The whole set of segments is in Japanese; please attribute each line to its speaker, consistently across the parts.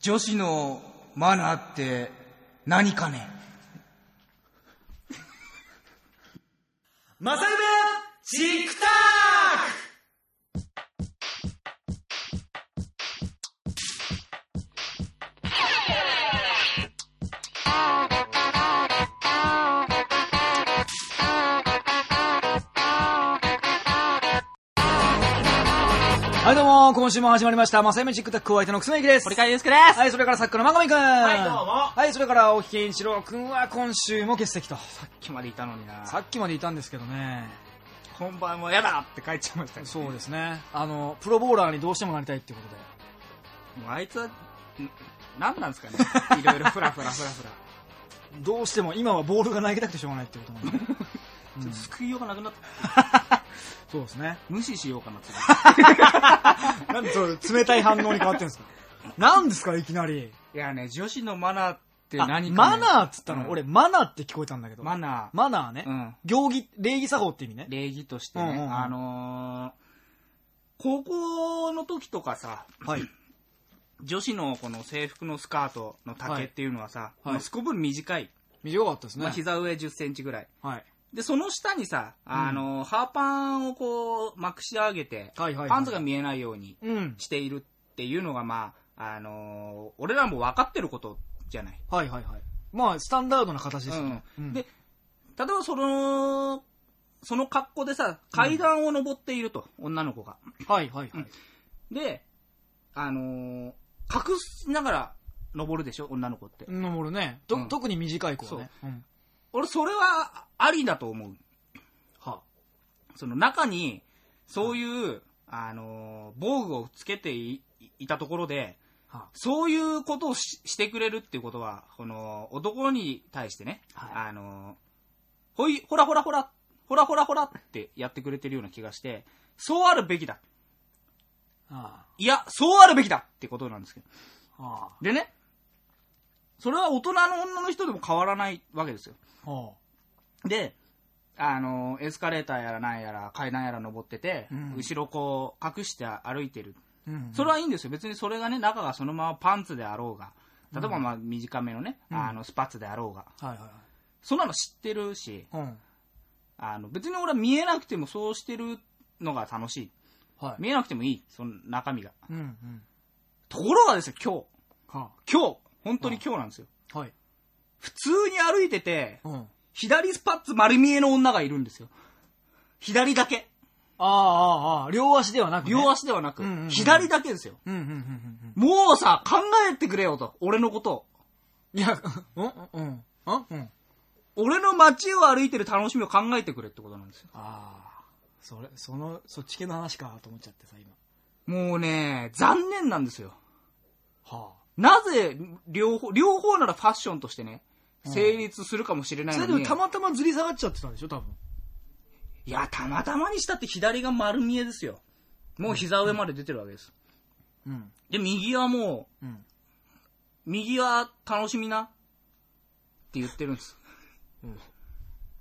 Speaker 1: 女子のマナーって何かね？
Speaker 2: マサイチクタ
Speaker 3: ーも、今週も始まりました、まさゆめチックタックお相手のくすめゆきです。
Speaker 2: 堀川祐介です
Speaker 3: はい、それから作家のまがみくん。はい
Speaker 2: どうも
Speaker 3: はい、それから、大木健一郎くんは今週も欠席と。
Speaker 1: さっきまでいたのにな
Speaker 3: さっきまでいたんですけどね。
Speaker 1: 本番も嫌だって帰っちゃいましたね
Speaker 3: そうですね。あの、プロボーラーにどうしてもなりたいっていうことで。
Speaker 1: もうあいつはん何なんですかねいろいろフラフラフラフラ
Speaker 3: どうしても今はボールが投げたくてしょうがないっていうことなんで。
Speaker 1: ちょっと救いようがなくなった
Speaker 3: そうですね。
Speaker 1: 無視しようかなって
Speaker 3: なんでそう冷たい反応に変わってるんですか？なんですか、いきなり？
Speaker 1: いやね女子のマナーって
Speaker 3: あ
Speaker 1: 何か、ね、
Speaker 3: マナーっつったの、
Speaker 1: うん
Speaker 3: 俺、マナーって聞こえたんだけど。
Speaker 1: マナ
Speaker 3: マナーね。
Speaker 1: ーうん
Speaker 3: 行儀、礼儀作法って意味ね。
Speaker 1: 礼儀としてね、
Speaker 3: うんうんうん
Speaker 1: あのー高校の時とかさ
Speaker 3: はい。
Speaker 1: 女子のこの制服のスカートの丈っていうのはさ、
Speaker 3: はい
Speaker 1: まあすこぶる短い、
Speaker 3: 短かったですね。
Speaker 1: まあ、膝上1 0センチぐらい
Speaker 3: はい。
Speaker 1: でその下にさ、あのーハーパンをこうまくし上げて、
Speaker 3: はいはいはい
Speaker 1: パンツが見えないように
Speaker 3: うん。
Speaker 1: しているっていうのがまあ、あのー俺らも分かってることじゃない、
Speaker 3: はいはいはい。まあ、スタンダードな形ですよね。
Speaker 1: うんで例えばそのその格好でさ階段を登っていると、女の子が
Speaker 3: はいはいはい。
Speaker 1: で、あのー隠しながら登るでしょ、女の子って。
Speaker 3: 登るね。と
Speaker 1: うん
Speaker 3: 特に短い子はね。うん
Speaker 1: 俺、それはありだと思う。
Speaker 3: は
Speaker 1: その中に、そういう、あのー防具をつけていいたところで、
Speaker 3: は
Speaker 1: そういうことをししてくれるっていうことは、この男に対してね、
Speaker 3: はい
Speaker 1: あのーほい、ほらほらほら、ほらほらほらってやってくれてるような気がして、そうあるべきだ。
Speaker 3: はい
Speaker 1: や、そうあるべきだってことなんですけど。
Speaker 3: あ。は
Speaker 1: でね、それは大人の女の人でも変わらないわけですよ。
Speaker 3: あ。は
Speaker 1: で、あの、エスカレーターやらなんやら階段やら登ってて、
Speaker 3: うん
Speaker 1: 後ろこう隠して歩いてる。
Speaker 3: あ。うん
Speaker 1: それはいいんですよ。別にそれがね、中がそのままパンツであろうが、例えばまあ短めのね、
Speaker 3: うん
Speaker 1: あのスパッツであろうが、
Speaker 3: はいはい
Speaker 1: そんなの知ってるし、
Speaker 3: はい。うん。
Speaker 1: あの別に俺は見えなくてもそうしてるのが楽しい。
Speaker 3: はい。
Speaker 1: 見えなくてもいい、その中身が。
Speaker 3: うんうん。
Speaker 1: ところがですよ、今日。
Speaker 3: は
Speaker 1: 今日本当に今日なんですよ。
Speaker 3: あ。はい。
Speaker 1: 普通に歩いてて、
Speaker 3: うん。
Speaker 1: 左スパッツ丸見えの女がいるんですよ。左だけ。
Speaker 3: ああ、ああ、ああ。両足ではなくね。
Speaker 1: 両足ではなく、
Speaker 3: うんうんうん
Speaker 1: 左だけですよ。
Speaker 3: うんうんうんうん
Speaker 1: もうさ、考えてくれよと。俺のことを。
Speaker 3: うん。いや、うんうん。うんうん。
Speaker 1: 俺の街を歩いてる楽しみを考えてくれってことなんですよ。
Speaker 3: ああ。それ、その、そっち系の話かと思っちゃってさ、今。
Speaker 1: もうね、残念なんですよ。
Speaker 3: は
Speaker 1: なぜ、両方、両方ならファッションとしてね、成立するかもしれ
Speaker 3: あ。
Speaker 1: ないのに。
Speaker 3: それでもたまたまずり下がっちゃってたんでしょ、多分。
Speaker 1: いや、たまたまにしたって左が丸見えですよ。もう膝上まで出てるわけです。
Speaker 3: うん。
Speaker 1: で、右はもう、
Speaker 3: うん。
Speaker 1: 右は楽しみなって言ってるんです。
Speaker 3: うん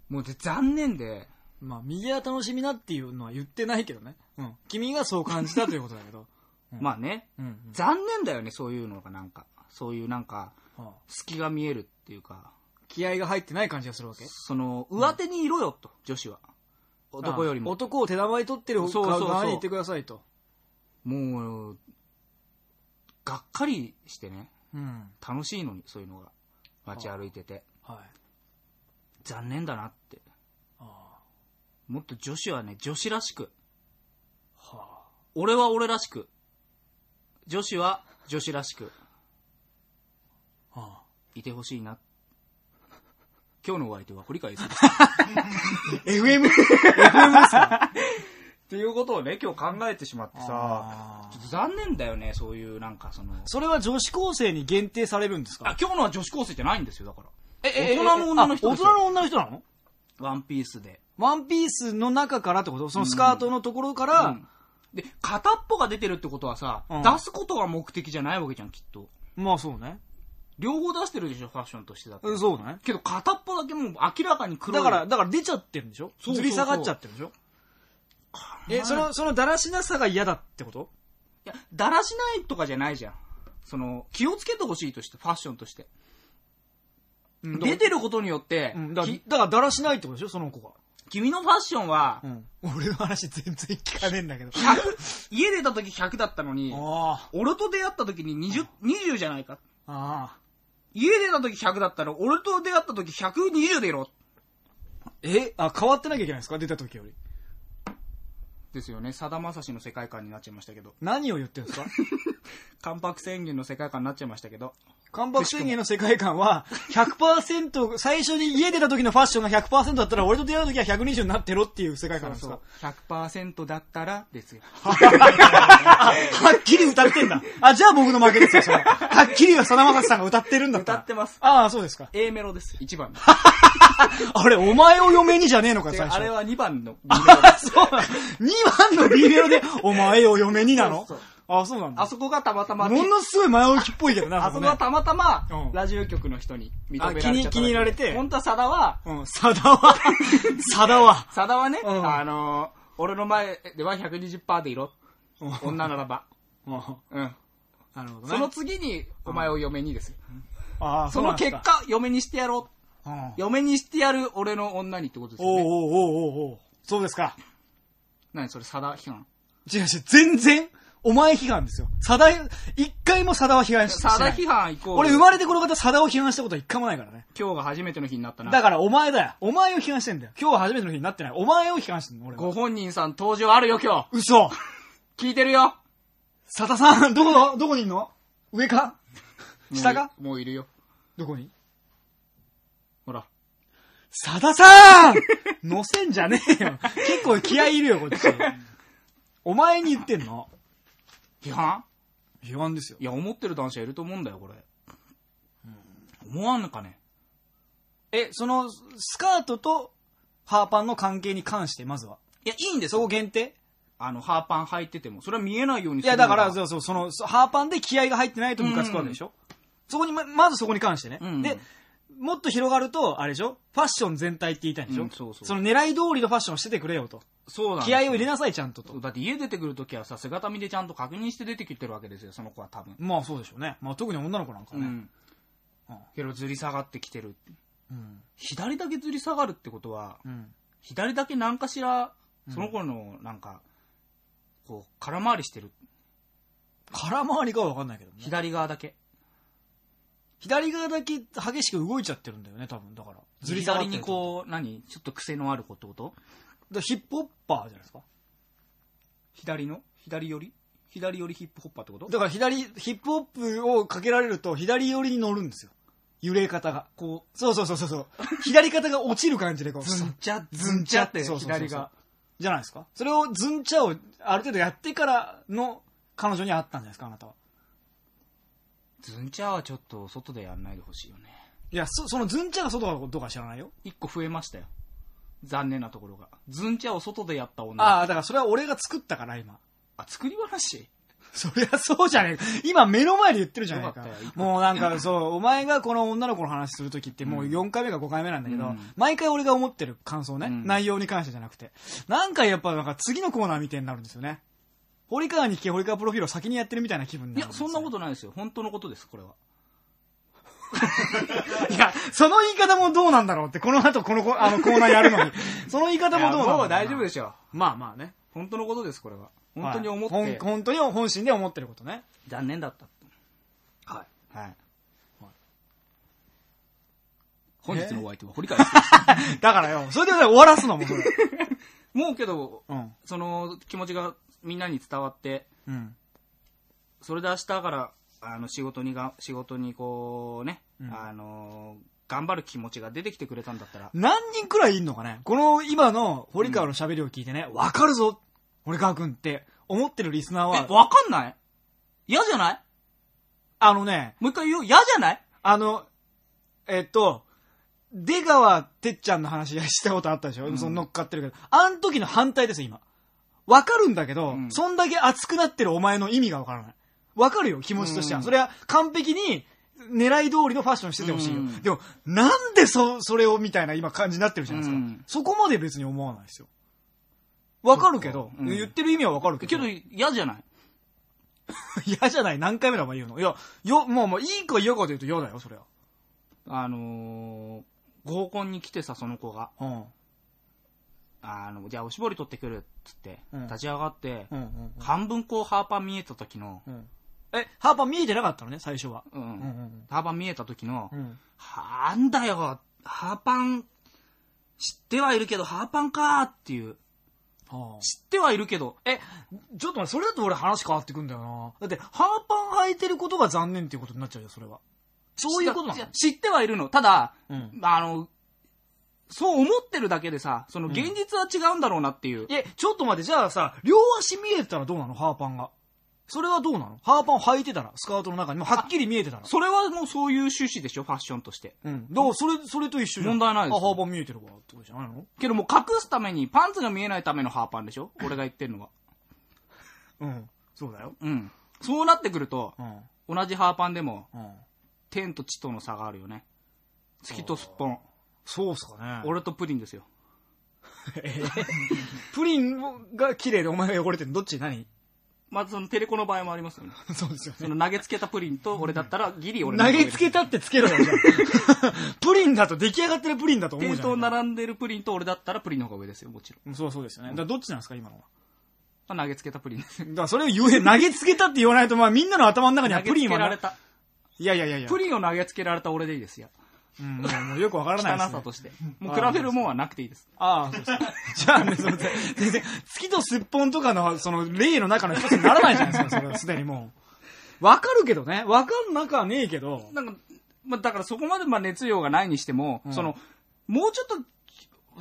Speaker 1: もうで残念で、
Speaker 3: まあ、右は楽しみなっていうのは言ってないけどね。うん。君がそう感じたということだけど。うん
Speaker 1: まあね。残念だよね、そういうのがなんか。そういうなんか、
Speaker 3: はあ
Speaker 1: 隙が見えるっていうか、
Speaker 3: 気合が入ってない感じがするわけ？
Speaker 1: その、上手にいろよと、女子は。男よりも。
Speaker 3: あ男を手玉に取ってる
Speaker 1: そうそうそう
Speaker 3: 側に行ってくださいと。
Speaker 1: もう、がっかりしてね、
Speaker 3: うん。
Speaker 1: 楽しいのに、そういうのが。街歩いてて。
Speaker 3: はい。
Speaker 1: 残念だなって。
Speaker 3: あ
Speaker 1: もっと女子はね、女子らしく。
Speaker 3: あ。は
Speaker 1: 俺は俺らしく。女子は女子らしく。
Speaker 3: あ。はあ。
Speaker 1: いてほしいな。今日のお相手は堀川です。
Speaker 3: FM?
Speaker 1: っていうことをね、今日考えてしまってさ、
Speaker 3: あ
Speaker 1: ちょっと残念だよね、そういうなんかその。
Speaker 3: それは女子高生に限定されるんですか？
Speaker 1: あ、今日のは女子高生じゃないんですよ、だから。
Speaker 3: え
Speaker 1: 大人の女の人
Speaker 3: 大人の女の人なの？
Speaker 1: ワンピースで。
Speaker 3: ワンピースの中からってこと？そのスカートのところから、
Speaker 1: うんで、片っぽが出てるってことはさ、
Speaker 3: うん
Speaker 1: 出すことが目的じゃないわけじゃん、きっと。
Speaker 3: まあそうね。
Speaker 1: 両方出してるでしょ、ファッションとしてだって。
Speaker 3: うんそうね。
Speaker 1: けど片っぽだけもう明らかに黒い。
Speaker 3: だから、だから出ちゃってるんでしょ？
Speaker 1: そうそうそう
Speaker 3: ずり下がっちゃってるんでしょ？え、その、そのだらしなさが嫌だってこと？
Speaker 1: いや、だらしないとかじゃないじゃん。その、気をつけてほしいとして、ファッションとして。
Speaker 3: うん
Speaker 1: 出てることによって、
Speaker 3: うんだから
Speaker 1: き
Speaker 3: だからだらしないってことでしょ？その子が。
Speaker 1: 君のファッションは、
Speaker 3: うん。俺の話全然聞かねえんだけど。
Speaker 1: 100、家出た時100だったのに、
Speaker 3: あ
Speaker 1: 俺と出会った時に20、20じゃないか。家出た時100だったら、俺と出会った時120出ろ。
Speaker 3: え？あ、変わってなきゃいけないんですか？出た時より。
Speaker 1: ですよね。さだまさしの世界観になっちゃいましたけど。
Speaker 3: 何を言ってるんですか？
Speaker 1: 関白宣言の世界観になっちゃいましたけど。
Speaker 3: 関白宣言の世界観は、100%、最初に家出た時のファッションが100%だったら、俺と出会う時は120になってろっていう世界観なんですか
Speaker 1: ？100%だったら、ですよ。
Speaker 3: はっきり歌ってんだ。あ、じゃあ僕の負けですよ、それ。はっきりさだまさしさんが歌ってるんだったら。
Speaker 1: 歌ってます。
Speaker 3: ああ、そうですか。
Speaker 1: A メロです。1番。
Speaker 3: あれ、お前を嫁にじゃねえのか、最初。
Speaker 1: であれは2番の B メロです。
Speaker 3: そうなの。2番の B メロで、お前を嫁になの？
Speaker 1: そうそう
Speaker 3: あ、そうなんだ。
Speaker 1: あそこがたまたま、
Speaker 3: ものすごい前置きっぽいけどな、
Speaker 1: あそこがたまたま
Speaker 3: うん、
Speaker 1: ラジオ局の人に認められちゃっただけ
Speaker 3: あ気に入られて
Speaker 1: 本当はさだは、
Speaker 3: うん、さだは、さだは。
Speaker 1: さだはね、
Speaker 3: うん
Speaker 1: あのー、俺の前では120%でいろ。女ならば。
Speaker 3: うん
Speaker 1: うん。
Speaker 3: なるほどね。
Speaker 1: その次に、お前を嫁にですよ。その結果、嫁にしてやろう。
Speaker 3: うん
Speaker 1: 嫁にしてやる俺の女にってことですよね。
Speaker 3: おうおうおうおうおうそうですか。
Speaker 1: 何それ、さだ批判。
Speaker 3: 違う違う、全然、お前批判ですよ。さだ、一回もさだは批判し
Speaker 1: さだ
Speaker 3: ない
Speaker 1: 批判イコール。
Speaker 3: 俺生まれてこの方さだを批判したことは一回もないからね。
Speaker 1: 今日が初めての日になったな。
Speaker 3: だからお前だよ。お前を批判してんだよ。今日は初めての日になってない。お前を批判してんの、俺は。
Speaker 1: ご本人さん登場あるよ、今日。
Speaker 3: 嘘
Speaker 1: 聞いてるよ。
Speaker 3: さださん、どこの、どこにいんの？上か？下か？
Speaker 1: もういるよ。
Speaker 3: どこに？
Speaker 1: ほら。
Speaker 3: さださん乗せんじゃねえよ。結構気合いいるよ、こっち。お前に言ってんの
Speaker 1: 批判？
Speaker 3: 批判ですよ。
Speaker 1: いや、思ってる男子はいると思うんだよ、これ。思わんのかね？
Speaker 3: え、その、スカートとハーパンの関係に関して、まずは？
Speaker 1: いや、いいんです
Speaker 3: そこ
Speaker 1: よ。
Speaker 3: 限定？
Speaker 1: あの、ハーパン履いてても。それは見えないように
Speaker 3: いや、だから、
Speaker 1: そ
Speaker 3: そうそう、その、そハーパンで気合が入ってないとムカつくわけでしょ、そこにま、まずそこに関してね。
Speaker 1: うん
Speaker 3: で、もっと広がると、あれでしょ？ファッション全体って言いたいんでしょ、
Speaker 1: うんそうそう
Speaker 3: の狙い通りのファッションをしててくれよと。
Speaker 1: そう
Speaker 3: 気合を入れなさい、ちゃんとと。
Speaker 1: だって家出てくるときはさ、姿見でちゃんと確認して出てきてるわけですよ、その子は多分。
Speaker 3: まあそうでしょうね。まあ特に女の子なんかね。
Speaker 1: うん。
Speaker 3: うん
Speaker 1: けど、ずり下がってきてる。
Speaker 3: うん。
Speaker 1: 左だけずり下がるってことは、
Speaker 3: うん。
Speaker 1: 左だけ何かしら、その子の、なんか、こう、空回りしてる。
Speaker 3: 空回りかはわかんないけどね。
Speaker 1: 左側だけ。
Speaker 3: 左側だけ激しく動いちゃってるんだよね、多分。だから。ずり下がってる
Speaker 1: 左にこう、何？ちょっと癖のある子ってこと？
Speaker 3: う。だヒップホッパーじゃないですか。
Speaker 1: 左の？左寄り？左寄りヒップホッパーってこと？
Speaker 3: だから左、ヒップホップをかけられると左寄りに乗るんですよ。揺れ方が。
Speaker 1: こ
Speaker 3: そうそうそうそうそう。左肩が落ちる感じでこう。
Speaker 1: う、ズンチャ、ズンチャって、
Speaker 3: そうそうそうそう
Speaker 1: 左が。
Speaker 3: じゃないですか。それをズンチャをある程度やってからの彼女に会ったんじゃないですか、あなたは。
Speaker 1: ズンチャはちょっと外でやんないでほしいよね。
Speaker 3: いや、そそのズンチャが外かどうか知らないよ。
Speaker 1: 一個増えましたよ。残念なところが。ズンチャを外でやった女。
Speaker 3: ああ、だからそれは俺が作ったから、今。
Speaker 1: あ、作り話？
Speaker 3: そりゃそうじゃねえか。今目の前で言ってるじゃないかもうなんかそう、お前がこの女の子の話するときってもう4回目か5回目なんだけど、
Speaker 1: うん
Speaker 3: 毎回俺が思ってる感想ね、
Speaker 1: うん
Speaker 3: 内容に関してじゃなくて。なんかやっぱなんか次のコーナーみたいになるんですよね。堀川に聞け堀川プロフィールを先にやってるみたいな気分に
Speaker 1: いや、
Speaker 3: なるんですよ
Speaker 1: そんなことないですよ。本当のことです、これは。
Speaker 3: いや、その言い方もどうなんだろうって、この後このコあのコーナーやるのに。その言い方もどうなんだろうな
Speaker 1: もう大丈夫でしょ。
Speaker 3: まあまあね。
Speaker 1: 本当のことです、これは。本当に思って。
Speaker 3: はい本当に本心で思ってることね。
Speaker 1: 残念だった。はい。はい。本日のお相手は堀川。
Speaker 3: だからよ、それで終わらすのもそれ。
Speaker 1: もうけど、
Speaker 3: うん。
Speaker 1: その気持ちがみんなに伝わって、
Speaker 3: うん。
Speaker 1: それで明日から、あの、仕事にが、仕事にこうね、
Speaker 3: うん。
Speaker 1: あの、頑張る気持ちが出てきてくれたんだったら、
Speaker 3: 何人くらいいんのかね？この今の堀川の喋りを聞いてね、わ、かるぞ堀川くんって思ってるリスナー
Speaker 1: え、
Speaker 3: は、
Speaker 1: わかんない？嫌じゃない？
Speaker 3: あのね、
Speaker 1: もう一回言う。嫌じゃない？
Speaker 3: あの、えっと、出川てっちゃんの話したことあったでしょ、
Speaker 1: ん。
Speaker 3: その乗っかってるけど。あの時の反対です、今。わかるんだけど、
Speaker 1: うん。
Speaker 3: そんだけ熱くなってるお前の意味がわからない。わかるよ、気持ちとしては。
Speaker 1: うん
Speaker 3: それは完璧に狙い通りのファッションしててほしいよ。
Speaker 1: うん
Speaker 3: でも、なんでそ、それをみたいな今感じになってるじゃないですか。
Speaker 1: うん
Speaker 3: そこまで別に思わないですよ。わかるけど、
Speaker 1: うん
Speaker 3: 言ってる意味はわかるけど。
Speaker 1: けど嫌じゃない？
Speaker 3: 嫌じゃない何回目だお前言うのいや、よ、もうもういいか嫌かで言うと嫌だよ、それは。
Speaker 1: あのー、合コンに来てさ、その子が。
Speaker 3: うん。
Speaker 1: あの、じゃあおしぼり取ってくるっつって、
Speaker 3: うん
Speaker 1: 立ち上がって、半分こうハーパン見えた時の、
Speaker 3: うん。え、ハーパー見えてなかったのね、最初は。
Speaker 1: うん、
Speaker 3: うんうん
Speaker 1: ハーパン見えた時の、
Speaker 3: うん。
Speaker 1: はんだよ、ハーパン、知ってはいるけど、ハーパンかーっていう。
Speaker 3: はあ
Speaker 1: 知ってはいるけど、
Speaker 3: え、ちょっと待って、それだと俺話変わってくんだよな。だって、ハーパン履いてることが残念っていうことになっちゃうよ、それは。そういうことなの
Speaker 1: いや知ってはいるの。ただ、
Speaker 3: うん。
Speaker 1: あの、そう思ってるだけでさ、その
Speaker 3: うん
Speaker 1: 現実は違うんだろうなっていう。
Speaker 3: え、ちょっと待って、じゃあさ、両足見えてたらどうなの？ハーパンが。それはどうなの？ハーパンを履いてたら、スカートの中にも？はっきり見えてたら。
Speaker 1: それはもうそういう趣旨でしょ、ファッションとして。
Speaker 3: うん。だから、それ、それと一緒じゃん。
Speaker 1: 問題ないです
Speaker 3: あ、ハーパン見えてるわ、ってことじゃないの？
Speaker 1: けどもう隠すために、パンツが見えないためのハーパンでしょ？俺が言ってるのは。
Speaker 3: うん。そうだよ。
Speaker 1: うん。そうなってくると、
Speaker 3: うん。
Speaker 1: 同じハーパンでも、
Speaker 3: うん。
Speaker 1: 天と地との差があるよね。月とすっぽん。
Speaker 3: そうっすかね。
Speaker 1: 俺とプリンですよ。
Speaker 3: プリンが綺麗でお前が汚れてるの？どっち？何？
Speaker 1: まずそのテレコの場合もありますよね。
Speaker 3: そうですよ
Speaker 1: その投げつけたプリンと俺だったらギリ俺
Speaker 3: 投げつけたってつけろよ、じゃあ プリンだと出来上がってるプリンだと思う
Speaker 1: 店
Speaker 3: じゃん。
Speaker 1: 頭並んでるプリンと俺だったらプリンの方が上ですよ、もちろん。
Speaker 3: うんそうそうですよね。だからどっちなんですか、今のは。
Speaker 1: まあ投げつけたプリンです。
Speaker 3: だからそれを言え、投げつけたって言わないと、まあみんなの頭の中には
Speaker 1: 投げつ
Speaker 3: プリンはな
Speaker 1: けられた。
Speaker 3: いやいやいやいや。
Speaker 1: プリンを投げつけられた俺でいいですよ。
Speaker 3: うん、もうもうよくわからない
Speaker 1: 汚
Speaker 3: です、ね。
Speaker 1: さとして。もう比べるもんはなくていいです。
Speaker 3: ああ、そうですか。じゃあね、その、全然、月とすっぽんとかの、その、例の中の一つにならないじゃないですか、それはすでにもう。わかるけどね。わかんなかはねえけど。
Speaker 1: なんか、まあ、だからそこまでまあ熱量がないにしても、
Speaker 3: うん
Speaker 1: その、もうちょっと、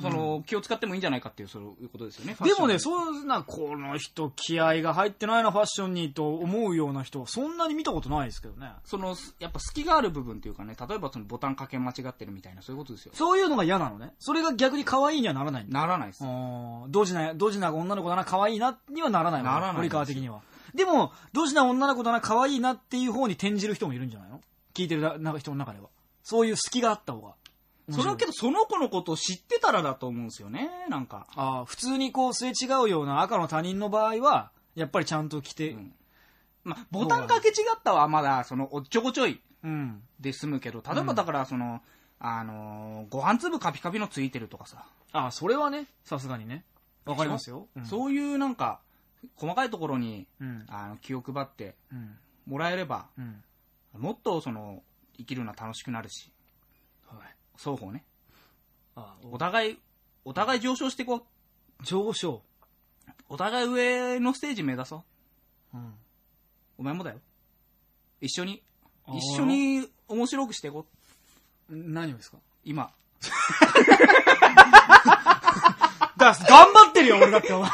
Speaker 1: その、気を使ってもいいんじゃないかっていう、そういうことですよね。
Speaker 3: でもね、
Speaker 1: う。
Speaker 3: そんな、この人、気合が入ってないな、ファッションに、と思うような人は、そんなに見たことないですけどね。
Speaker 1: その、やっぱ隙がある部分っていうかね、例えばそのボタンかけ間違ってるみたいな、そういうことですよ。
Speaker 3: そういうのが嫌なのね。それが逆に可愛いにはならない。
Speaker 1: ならないです。
Speaker 3: ドジな、ドジな女の子だな、可愛いな、にはならないの
Speaker 1: ならない
Speaker 3: 堀川的には。でも、ドジな女の子だな、可愛いなっていう方に転じる人もいるんじゃないの？聞いてるななんか人の中では。そういう隙があった方が。
Speaker 1: それはけど、その子のことを知ってたらだと思うんですよね、なんか。
Speaker 3: ああ、普通にこうすれ違うような赤の他人の場合は、やっぱりちゃんと着て、
Speaker 1: うんまあ、ボタンかけ違ったはまだ、その、おっちょこちょい
Speaker 3: うん。
Speaker 1: で済むけど、例えばだから、その、あのーご飯粒カピカピのついてるとかさ、
Speaker 3: ああ、それはね、さすがにね。わかりますよ。うん、
Speaker 1: そういうなんか、細かいところに、
Speaker 3: うん。
Speaker 1: あの、気を配って
Speaker 3: うん。
Speaker 1: もらえれば、
Speaker 3: うん。
Speaker 1: もっとその、生きるのは楽しくなるし、
Speaker 3: はい。
Speaker 1: 双方ね。
Speaker 3: ああ、
Speaker 1: お互い、お互い上昇していこ
Speaker 3: 上昇。
Speaker 1: う。お互い上のステージ目指そう。
Speaker 3: うん。
Speaker 1: お前もだよ。一緒に、
Speaker 3: あー
Speaker 1: 一緒に面白くしていこう。
Speaker 3: 何をですか？
Speaker 1: 今。
Speaker 3: だ頑張ってるよ、俺だって。お前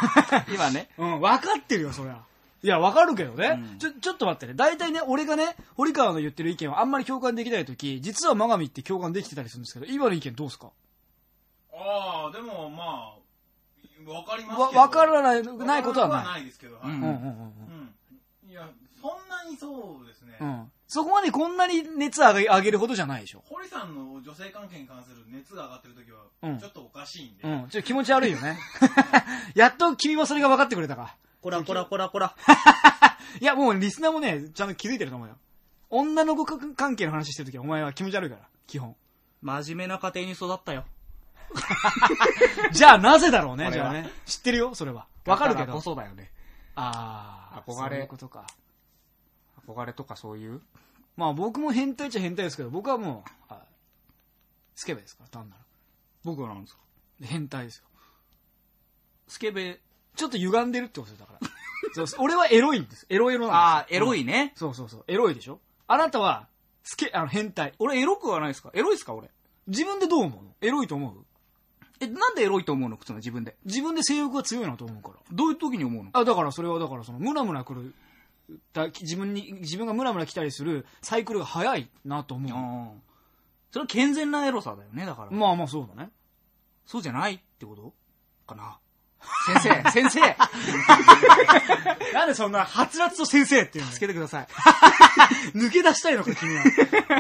Speaker 1: 今ね。
Speaker 3: うん、分かってるよ、そりゃ。いや、分かるけどね。
Speaker 1: うん
Speaker 3: ちょ、ちょっと待ってね。大体ね、俺がね、堀川の言ってる意見はあんまり共感できないとき、実は真神って共感できてたりするんですけど、今の意見どうですか？
Speaker 2: ああ、でもまあ、わかります
Speaker 3: わ、
Speaker 2: けど。
Speaker 3: 分からない、ないことは
Speaker 2: わ
Speaker 3: ない。
Speaker 2: からないですけど、はい
Speaker 1: うん
Speaker 3: うんうんうん
Speaker 2: うん。いや、そんなにそうですね。
Speaker 3: うん。うん。そこまでこんなに熱上げ上げるほどじゃないでしょ。
Speaker 2: 堀さんの女性関係に関する熱が上がってる時は
Speaker 3: うん、
Speaker 2: ちょっとおかしいんで。
Speaker 3: うん。ちょっと気持ち悪いよね。やっと君もそれが分かってくれたか。
Speaker 1: こらこらこらこら。
Speaker 3: いや、もうリスナーもね、ちゃんと気づいてると思うよ。女の子関係の話してるときはお前は気持ち悪いから、基本。
Speaker 1: 真面目な家庭に育ったよ。
Speaker 3: じゃあなぜだろうね、
Speaker 1: これは
Speaker 3: じゃあね。知ってるよ、それは。わかるけど
Speaker 1: だらこ。そだよね。
Speaker 3: ああ、
Speaker 1: 憧れ
Speaker 3: そういうことか。
Speaker 1: 憧れとかそういう？
Speaker 3: まあ僕も変態っちゃ変態ですけど、僕はもう、はいスケベですから、単なる。
Speaker 1: 僕はなんですか？
Speaker 3: 変態ですよ。
Speaker 1: スケベ。
Speaker 3: ちょっと歪んでるってことですよ、だから。そうそう俺はエロいんです。エロエロなんですよ。
Speaker 1: ああ、エロ
Speaker 3: い、
Speaker 1: いね。
Speaker 3: そうそうそう。エロいでしょ？あなたは、スケ、あの、変態。
Speaker 1: 俺エロくはないですか？エロいですか俺？
Speaker 3: 自分でどう思うの？エロいと思う？
Speaker 1: え、なんでエロいと思うのつまり自分で。
Speaker 3: 自分で性欲が強いなと思うから。
Speaker 1: どういう時に思うの？
Speaker 3: あ、だからそれは、だからその、ムラムラ来る、だ自分に、自分がムラムラ来たりするサイクルが早いなと思う。
Speaker 1: ああ。それは健全なエロさだよね、だから。
Speaker 3: まあまあそうだね。
Speaker 1: そうじゃないってこと？かな。先生、先生、
Speaker 3: なんでそんな、はつらつと先生っていうの
Speaker 1: 助けてください。
Speaker 3: 抜け出したいのか、君は。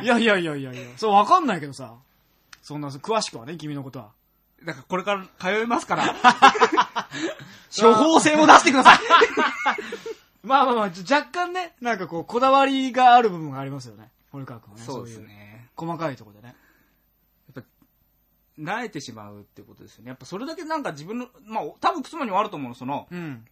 Speaker 3: いやいやいやいやいや。そう、わかんないけどさ。そんな、詳しくはね、君のことは。
Speaker 1: だからこれから通いますから。
Speaker 3: 処方箋を出してくださいまあまあまあ、若干ね、なんかこう、こだわりがある部分がありますよね。堀川君はね。
Speaker 1: そうです
Speaker 3: い
Speaker 1: ね。
Speaker 3: 細かいところ。
Speaker 1: 慣れてしまうってことですよね。やっぱそれだけなんか自分の、まあ多分妻にもあると思うの、その、
Speaker 3: うん。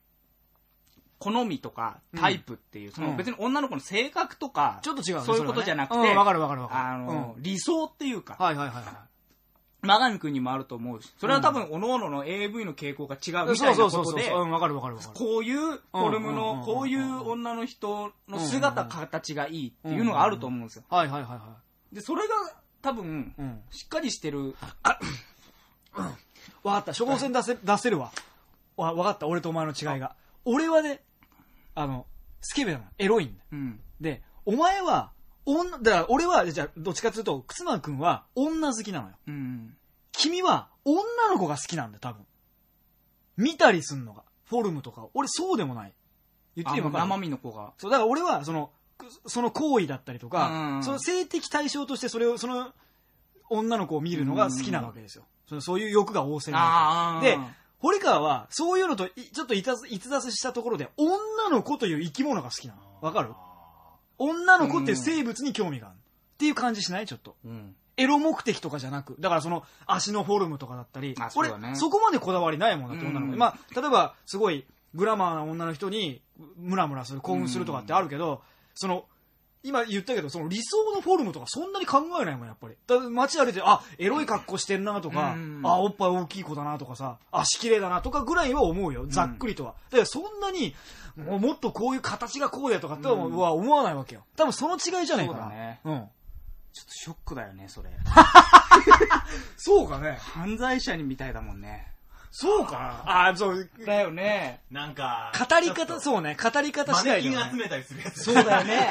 Speaker 1: 好みとかタイプっていう、その別に女の子の性格とか、
Speaker 3: ちょっと違うね
Speaker 1: そういうことじゃなくて、
Speaker 3: ねうんわかるわかるわかる
Speaker 1: あの、理想っていうか、
Speaker 3: はいはいはいはい。
Speaker 1: マガミ君にもあると思うし、それは多分、各々の AV の傾向が違うみたいなことで、
Speaker 3: そうそう。うん、わかるわかるわかる。
Speaker 1: こういうフォルムの、こういう女の人の姿、形がいいっていうのがあると思うんですよ。
Speaker 3: はいはいはいは
Speaker 1: で、それが多分
Speaker 3: い。、うん。
Speaker 1: しっかりしてる、
Speaker 3: わかった。処方箋出せ、出せるわ。わ、わかった。俺とお前の違いが。俺はね、あの、スケベなの。エロいんだ。
Speaker 1: うん。
Speaker 3: で、お前は、女、だから俺は、じゃあどっちかというと、くつまくんは女好きなのよ。
Speaker 1: うん。
Speaker 3: 君は女の子が好きなんだよ、多分。見たりすんのが。フォルムとか。俺そうでもない。言って
Speaker 1: あ
Speaker 3: みようか
Speaker 1: 生身の子が。
Speaker 3: そう、だから俺は、その、くその行為だったりとか、
Speaker 1: うん
Speaker 3: その性的対象としてそれを、その、女の子を見るのが好きなわけですよ。そのそういう欲が旺盛なわ
Speaker 1: あ
Speaker 3: けで、堀川は、そういうのとい、ちょっといたず、逸脱したところで、女の子という生き物が好きなの。わかる？女の子っていう生物に興味がある。っていう感じしない？ちょっと。
Speaker 1: うん。
Speaker 3: エロ目的とかじゃなく、だからその足のフォルムとかだったり、
Speaker 1: そね
Speaker 3: そこまでこだわりないもんだって女の子に。
Speaker 1: うん
Speaker 3: まあ、例えばすごいグラマーな女の人にムラムラする、興奮するとかってあるけど、その、今言ったけど、その理想のフォルムとかそんなに考えないもん、やっぱり。だ街歩いて、あ、エロい格好してるなとか、
Speaker 1: うん
Speaker 3: あ、おっぱい大きい子だなとかさ、足綺麗だなとかぐらいは思うよ、ざっくりとは。だからそんなに、もうもっとこういう形がこうだよとかっては思わないわけよ。多分その違いじゃないかな。
Speaker 1: そうだね
Speaker 3: うん。
Speaker 1: ちょっとショックだよね、それ。
Speaker 3: そうかね。
Speaker 1: 犯罪者にみたいだもんね。
Speaker 3: そうかなあ、そう、
Speaker 1: だよね。
Speaker 2: なんか、
Speaker 3: 語り方、そうね、語り方
Speaker 2: マ
Speaker 3: 次第だよね。
Speaker 2: ネキン集めたりするやつ。
Speaker 1: そうだよね。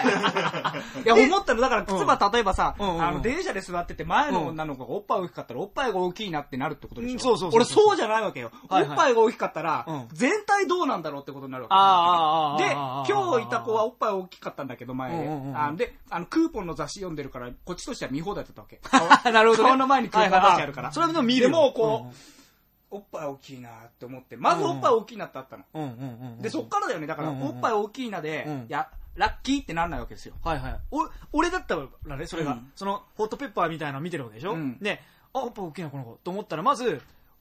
Speaker 1: いや、思ったの、だから、靴ば例えばさ、
Speaker 3: うん
Speaker 1: あの、電車で座ってて、前の女の子がおっぱい大きかったら、おっぱいが大きいなってなるってことでしょ？
Speaker 3: うんそうそうそう
Speaker 1: 俺、そうじゃないわけよ。
Speaker 3: はいはい
Speaker 1: おっぱいが大きかったら
Speaker 3: うん、
Speaker 1: 全体どうなんだろうってことになるわけ。
Speaker 3: ああ、ああ、
Speaker 1: で、
Speaker 3: ああ
Speaker 1: 今日いた子はおっぱい大きかったんだけど、前で。
Speaker 3: うんうんうん
Speaker 1: あで、あの、クーポンの雑誌読んでるから、こっちとしては見放題だったわけ。
Speaker 3: なるほどね。
Speaker 1: 顔の前にクーポン雑誌あるから。
Speaker 3: それはでも見るよ
Speaker 1: でも、こう、おっぱい大きいなって思って、まずおっぱい大きいなってあったの。
Speaker 3: うん、うんうんうんうん。
Speaker 1: で、そっからだよね。だから、おっぱい大きいなで、
Speaker 3: うん
Speaker 1: いや、ラッキーってなんないわけですよ。
Speaker 3: はいはい。お、俺だったらね、それが、
Speaker 1: うん
Speaker 3: その、ホットペッパーみたいなの見てるわけでしょ、
Speaker 1: うん
Speaker 3: で、あ、おっぱい大きいな、この子。と思ったら、まず、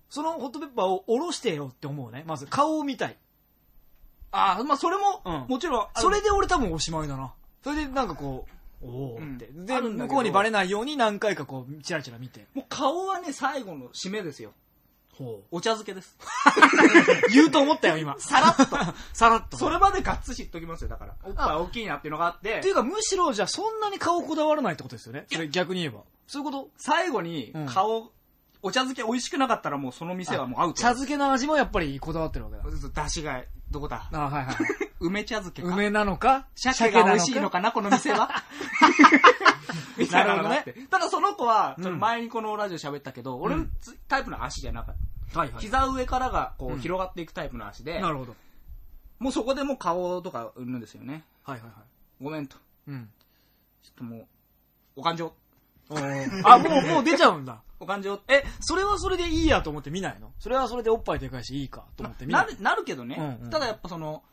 Speaker 3: そのホットペッパーを下ろしてよって思うね。まず、顔を見たい。
Speaker 1: ああ、まあ、それも、
Speaker 3: うん
Speaker 1: もちろん、
Speaker 3: それで俺多分おしまいだな。それでなんかこう、おおって。
Speaker 1: うん
Speaker 3: で、向こうにバレないように何回かこう、チラチラ見て。
Speaker 1: もう顔はね、最後の締めですよ。
Speaker 3: ほ
Speaker 1: お茶漬けです。
Speaker 3: う。言うと思ったよ、今。
Speaker 1: さらっと。
Speaker 3: さらっと。
Speaker 1: それまでガッツしっときますよ、だから。おっぱい大きいなっていうのがあって
Speaker 3: ってい、うか、むしろ、じゃあそんなに顔こだわらないってことですよね。それ逆に言えば。そういうこ
Speaker 1: 最後に
Speaker 3: うん
Speaker 1: 顔、お茶漬け美味しくなかったらもうその店はもうアウ
Speaker 3: と
Speaker 1: ト。
Speaker 3: 茶漬けの味もやっぱりこだわってるわけだ。
Speaker 1: だしが、どこだ？
Speaker 3: あはいはい。
Speaker 1: 梅茶漬けか。
Speaker 3: 梅なのか？
Speaker 1: 鮭が美味しいのかな、この店は？みたいなのがあって。ただその子は、
Speaker 3: うん
Speaker 1: ちょっと前にこのラジオ喋ったけど、俺のつタイプの足じゃなかった。
Speaker 3: はいはい。
Speaker 1: 膝上からがこ
Speaker 3: う
Speaker 1: うん広がっていくタイプの足で、
Speaker 3: なるほど。
Speaker 1: もうそこでもう顔とか売るんですよね。
Speaker 3: はいはいはい。
Speaker 1: ごめんと。
Speaker 3: うん。
Speaker 1: ちょっともう、お感情。
Speaker 3: あ、もう、もう出ちゃうんだ。
Speaker 1: お感情。
Speaker 3: え、それはそれでいいやと思って見ないの？それはそれでおっぱいでかいしいいかと思って見な
Speaker 1: ないる、なるけどね、
Speaker 3: うんうん
Speaker 1: ただやっぱその、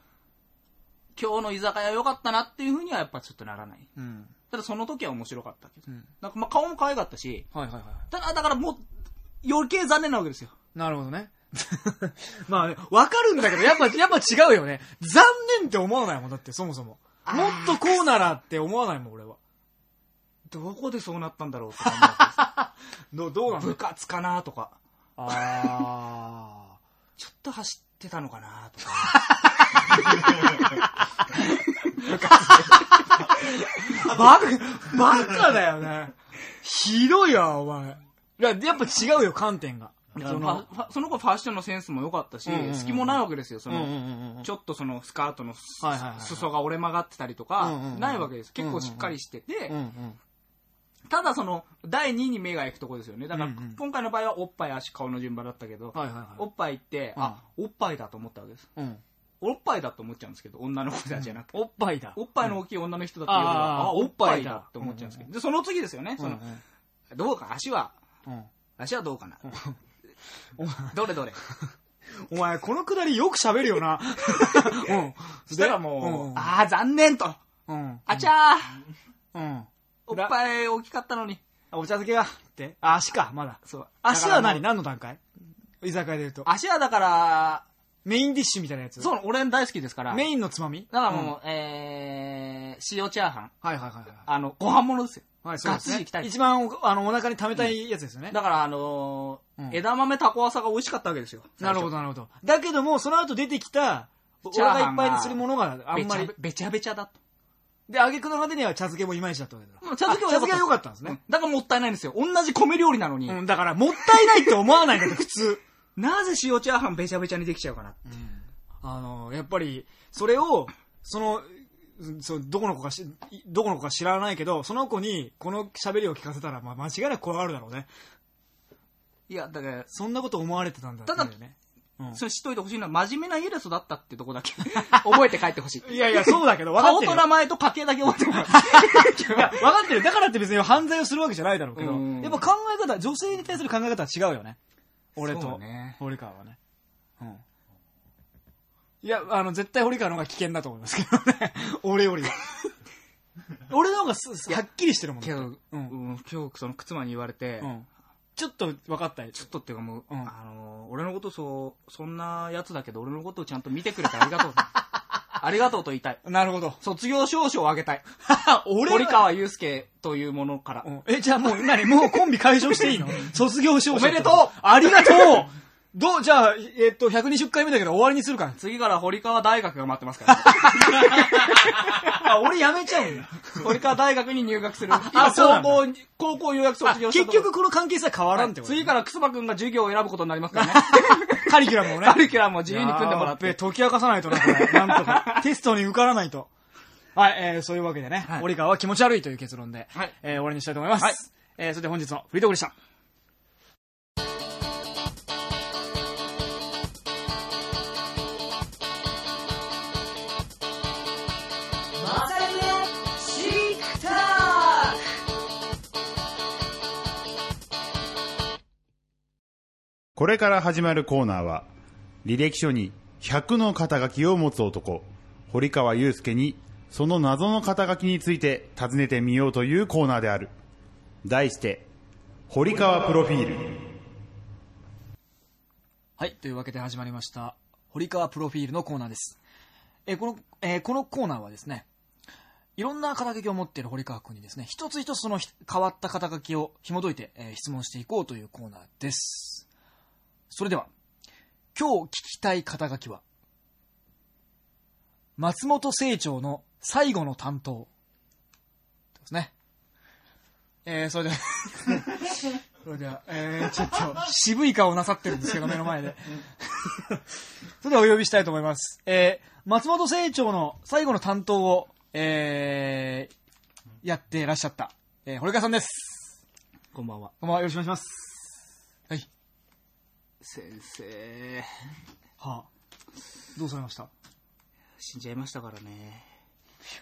Speaker 1: 今日の居酒屋良かったなっていうふうにはやっぱちょっとならない。
Speaker 3: うん。
Speaker 1: ただその時は面白かったけど。
Speaker 3: うん。
Speaker 1: なんかまあ顔も可愛かったし、
Speaker 3: はいはいはい。
Speaker 1: ただだからもう、余計残念なわけですよ。
Speaker 3: なるほどね。まあね、わかるんだけど、やっぱ、やっぱ違うよね。残念って思わないもん、だって、そもそも。もっとこうならって思わないもん、俺は。
Speaker 1: どこでそうなったんだろうとか思うわ
Speaker 3: どどう
Speaker 1: けです部活かなとか、
Speaker 3: あ
Speaker 1: ちょっと走ってたのかなとか。
Speaker 3: ー。バカ、バカだよね。ひどいわ、お前。いや、やっぱ違うよ、観点が。
Speaker 1: そ
Speaker 3: そ
Speaker 1: のその子ファッションのセンスも良かったし、隙もないわけですよ。その、ちょっとそのスカートの裾が折れ曲がってたりとか、ないわけです。結構しっかりしてて。ただその、第2位に目が行くとこですよね。だから、
Speaker 3: うんうん
Speaker 1: 今回の場合はおっぱい、足、顔の順番だったけど、
Speaker 3: はいはいはい。
Speaker 1: おっぱいって、
Speaker 3: うん
Speaker 1: あ、おっぱいだと思ったわけです。
Speaker 3: うん。
Speaker 1: おっぱいだと思っちゃうんですけど、女の子だじゃなくて。
Speaker 3: おっぱいだ。
Speaker 1: おっぱいの大きい女の人だっていうのは、
Speaker 3: ああ
Speaker 1: あ、おっぱいだ
Speaker 3: おっ
Speaker 1: て思っちゃうんですけど。で、その次ですよね。その、
Speaker 3: うん
Speaker 1: どうか、足は、
Speaker 3: うん。
Speaker 1: 足はどうかな？どれどれ？
Speaker 3: お前、このくだりよく喋るよな。うん。
Speaker 1: そしたらもう、ああ、残念と。
Speaker 3: うん。
Speaker 1: あちゃー、
Speaker 3: うん。
Speaker 1: おっぱい大きかったのに。
Speaker 3: あお茶漬けがって。あ、足か、まだ。
Speaker 1: そう。
Speaker 3: 足は何
Speaker 1: だからもう
Speaker 3: 何？の段階？居酒屋で言うと。
Speaker 1: 足はだから、
Speaker 3: メインディッシュみたいなやつ？
Speaker 1: そう、俺大好きですから。
Speaker 3: メインのつまみ？
Speaker 1: だからもう、
Speaker 3: うん
Speaker 1: えー、塩チャーハン。
Speaker 3: はいはいはいはい。
Speaker 1: あの、ご飯物ですよ。
Speaker 3: はい、そうですね
Speaker 1: がっつりいきたい
Speaker 3: 一番おあのお腹に溜めたいやつですよね。
Speaker 1: だから、あのー
Speaker 3: うん
Speaker 1: 枝豆タコワサが美味しかったわけですよ。
Speaker 3: なるほど、なるほど。だけども、その後出てきた、お
Speaker 1: チャーハンが
Speaker 3: 腹いっぱいにするものがあんまり。
Speaker 1: べちゃべちゃだと。
Speaker 3: で、挙句の果てには茶漬けもいまいちだったわけだ。
Speaker 1: 茶漬けは
Speaker 3: あ茶漬けは良かったんですね。
Speaker 1: だからもったいないんですよ。同じ米料理なのに。
Speaker 3: うん、だから、もったいないって思わないんだって、普通。
Speaker 1: なぜ塩チャーハンべちゃべちゃにできちゃうかな。
Speaker 3: あの、やっぱり、それを、その、そうどこの子かし、どこの子か知らないけど、その子にこの喋りを聞かせたら、まあ、間違いなく怖がるだろうね。
Speaker 1: いや、だから、
Speaker 3: そんなこと思われてたんだ
Speaker 1: ただ
Speaker 3: ってね。うん
Speaker 1: それ知っといてほしいのは、真面目な家で育ったってとこだけ 覚えて帰ってほしい。
Speaker 3: いやいや、そうだけど、分かってる
Speaker 1: と名前と家系だけ覚えてもらう。
Speaker 3: いや、分かってる。だからって別に犯罪をするわけじゃないだろうけど、
Speaker 1: うん
Speaker 3: やっぱ考え方、女性に対する考え方は違うよね。俺
Speaker 1: そ
Speaker 3: と
Speaker 1: うね、
Speaker 3: 堀川はね。うん。いや、あの、絶対堀川の方が危険だと思いますけどね。俺よりは。俺の方がすはっきりしてるもん
Speaker 1: けど、
Speaker 3: う
Speaker 1: うんん、今日その靴間に言われて、
Speaker 3: うん。ちょっと分かったよ。
Speaker 1: ちょっとっていうかもう、
Speaker 3: うん
Speaker 1: あの、俺のことそう、そんなやつだけど、俺のことをちゃんと見てくれてありがとう。ありがとうと言いたい。
Speaker 3: なるほど。
Speaker 1: 卒業証書をあげたい。
Speaker 3: 俺
Speaker 1: 堀川祐介というものから。
Speaker 3: うんえ、じゃあもう、何もうコンビ解消していいの？卒業証書。
Speaker 1: おめでとう
Speaker 3: ありがとうどう、じゃあ、えっと、120回目だけど終わりにするから。
Speaker 1: 次から堀川大学が待ってますから。
Speaker 3: あ、俺やめちゃうんだ。
Speaker 1: 堀川大学に入学する。
Speaker 3: あ
Speaker 1: 今
Speaker 3: そうなんだ
Speaker 1: 高校に、高校入学卒業した
Speaker 3: 結局この関係性は変わらんってこと、
Speaker 1: 次からくすばくんが授業を選ぶことになりますからね。
Speaker 3: カリキュラムをね。
Speaker 1: カリキュラムを自由に組んでもらっ
Speaker 3: やべえ
Speaker 1: て。
Speaker 3: 解き明かさないとな、これ。なんとか。テストに受からないと。はい、えー、そういうわけでね、
Speaker 1: はい
Speaker 3: 堀川は気持ち悪いという結論で、
Speaker 1: はい
Speaker 3: えー終わりにしたいと思います。
Speaker 1: はい
Speaker 3: えー、それで本日のフリートークでした。
Speaker 4: これから始まるコーナーは、履歴書に100の肩書きを持つ男、堀川祐介に、その謎の肩書きについて尋ねてみようというコーナーである。題して、堀川プロフィール。
Speaker 3: はい、というわけで始まりました、堀川プロフィールのコーナーです。えーこの、えーこのコーナーはですね、いろんな肩書きを持っている堀川君にですね、一つ一つその変わった肩書きを紐解いて、えー質問していこうというコーナーです。それでは、今日聞きたい肩書きは、松本清張の最後の担当。ですね。えー、それでは、それでは、えー、ちょっと渋い顔をなさってるんですけど、目の前で。それではお呼びしたいと思います。えー、松本清張の最後の担当を、えー、やってらっしゃった、えー、堀川さんです。
Speaker 1: こんばんは。
Speaker 3: こんばんは、よろしくお願いします。はい。
Speaker 1: 先生、
Speaker 3: はあ、どうされました？い
Speaker 1: 死んじゃいましたからね。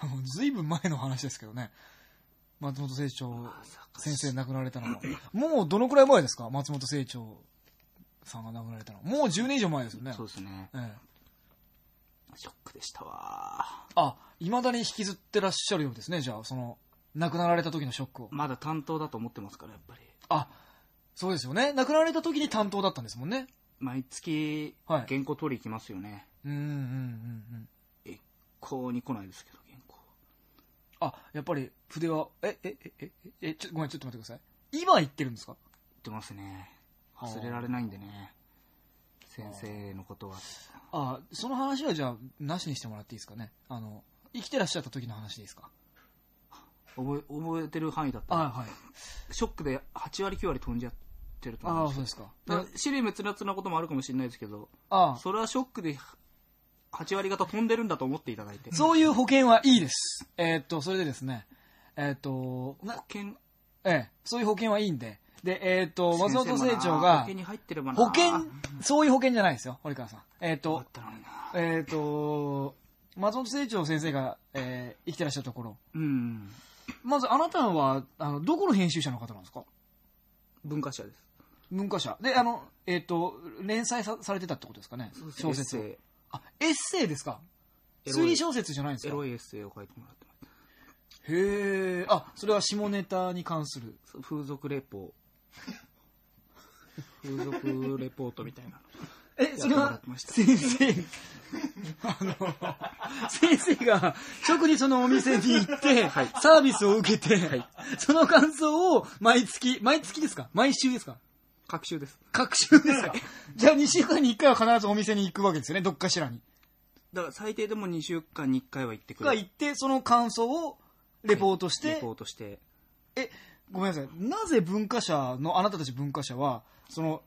Speaker 3: や、もうずいぶん前の話ですけどね。松本清張先生亡くなられたのは。もうどのくらい前ですか？松本清張さんが亡くなられたの。もう10年以上前ですよね。
Speaker 1: そうですね。
Speaker 3: ええ
Speaker 1: ショックでしたわ。
Speaker 3: あ、未だに引きずってらっしゃるようですね、じゃあ、その、亡くなられた時のショックを。
Speaker 1: まだ担当だと思ってますから、やっぱり。
Speaker 3: あ、そうですよね。亡くなられた時に担当だったんですもんね。
Speaker 1: 毎月、
Speaker 3: はい
Speaker 1: 原稿取り行きますよね。
Speaker 3: うんうんうんうん。
Speaker 1: 一向に来ないですけど、原稿。
Speaker 3: あ、やっぱり筆は、え、え、え、え、え、ちょ、ごめん、ちょっと待ってください。今言ってるんですか？
Speaker 1: 言ってますね。忘れられないんでね。先生のことは。
Speaker 3: あ、その話はじゃあ、なしにしてもらっていいですかね？あの、生きてらっしゃった時の話でいいですか？
Speaker 1: 覚え、覚えてる範囲だった
Speaker 3: あ、
Speaker 1: ら、
Speaker 3: はい。
Speaker 1: ショックで8割9割飛んじゃってると思
Speaker 3: ああ、
Speaker 1: うんです
Speaker 3: そうですか。
Speaker 1: だから尻滅裂なこともあるかもしれないですけど、
Speaker 3: あ
Speaker 1: それはショックで8割方飛んでるんだと思っていただいて。
Speaker 3: そういう保険はいいです。えーっと、それでですね、えーっと、
Speaker 1: 保険、
Speaker 3: ええ、そういう保険はいいんで、で、えーっと、松本清張が
Speaker 1: 保険、に入ってればな
Speaker 3: 保険、そういう保険じゃないですよ、堀川さん。えーっと
Speaker 1: っ、たのにな。
Speaker 3: えーっと、松本清張先生が、えー生きてらっしゃるところ、
Speaker 1: うん。
Speaker 3: まずあなたは、あの、どこの編集者の方なんですか？
Speaker 1: 文化社です。
Speaker 3: 文化社。で、あの、えーっと、連載さされてたってことですかね？小説を。
Speaker 1: エッセイ。
Speaker 3: あ、エッセイですか？推理小説じゃないんですか？
Speaker 1: エロいエッセイを書いてもらってます。
Speaker 3: へえ。あ、それは下ネタに関する。
Speaker 1: 風俗レポ。風俗レポートみたいなの。
Speaker 3: え、それは先生、あの、先生が直にそのお店に行って、サービスを受けて、その感想を毎月、毎月ですか？毎週ですか？
Speaker 1: 各週です
Speaker 3: 各週ですか？じゃあ2週間に1回は必ずお店に行くわけですよね、どっかしらに。
Speaker 1: だから最低でも2週間に1回は行ってくれ
Speaker 3: が行って、その感想をレポートして、
Speaker 1: レポートして
Speaker 3: え、ごめんなさい。なぜ文化者の、あなたたち文化者は、その、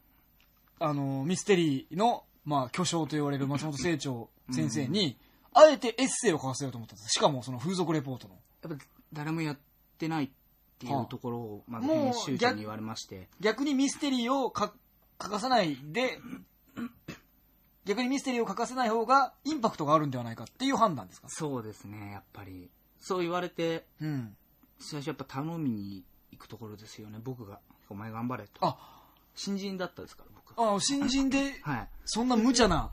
Speaker 3: あの、ミステリーの、まあ、巨匠と言われる 松本清張先生に、あえてエッセイを書かせようと思ったんです。しかも、その風俗レポートの。
Speaker 1: やっぱ誰もやってないっていうところをまず編集長に言われまして。
Speaker 3: 逆にミステリーをか書かさないで、逆にミステリーを書かせない方がインパクトがあるんではないかっていう判断ですか？
Speaker 1: そうですねやっぱり。そう言われて
Speaker 3: うん。
Speaker 1: 最初やっぱ頼みに行くところですよね僕が。お前頑張れと。
Speaker 3: あ、
Speaker 1: 新人だったですから僕。
Speaker 3: あ新人で、
Speaker 1: は
Speaker 3: そんな無茶な、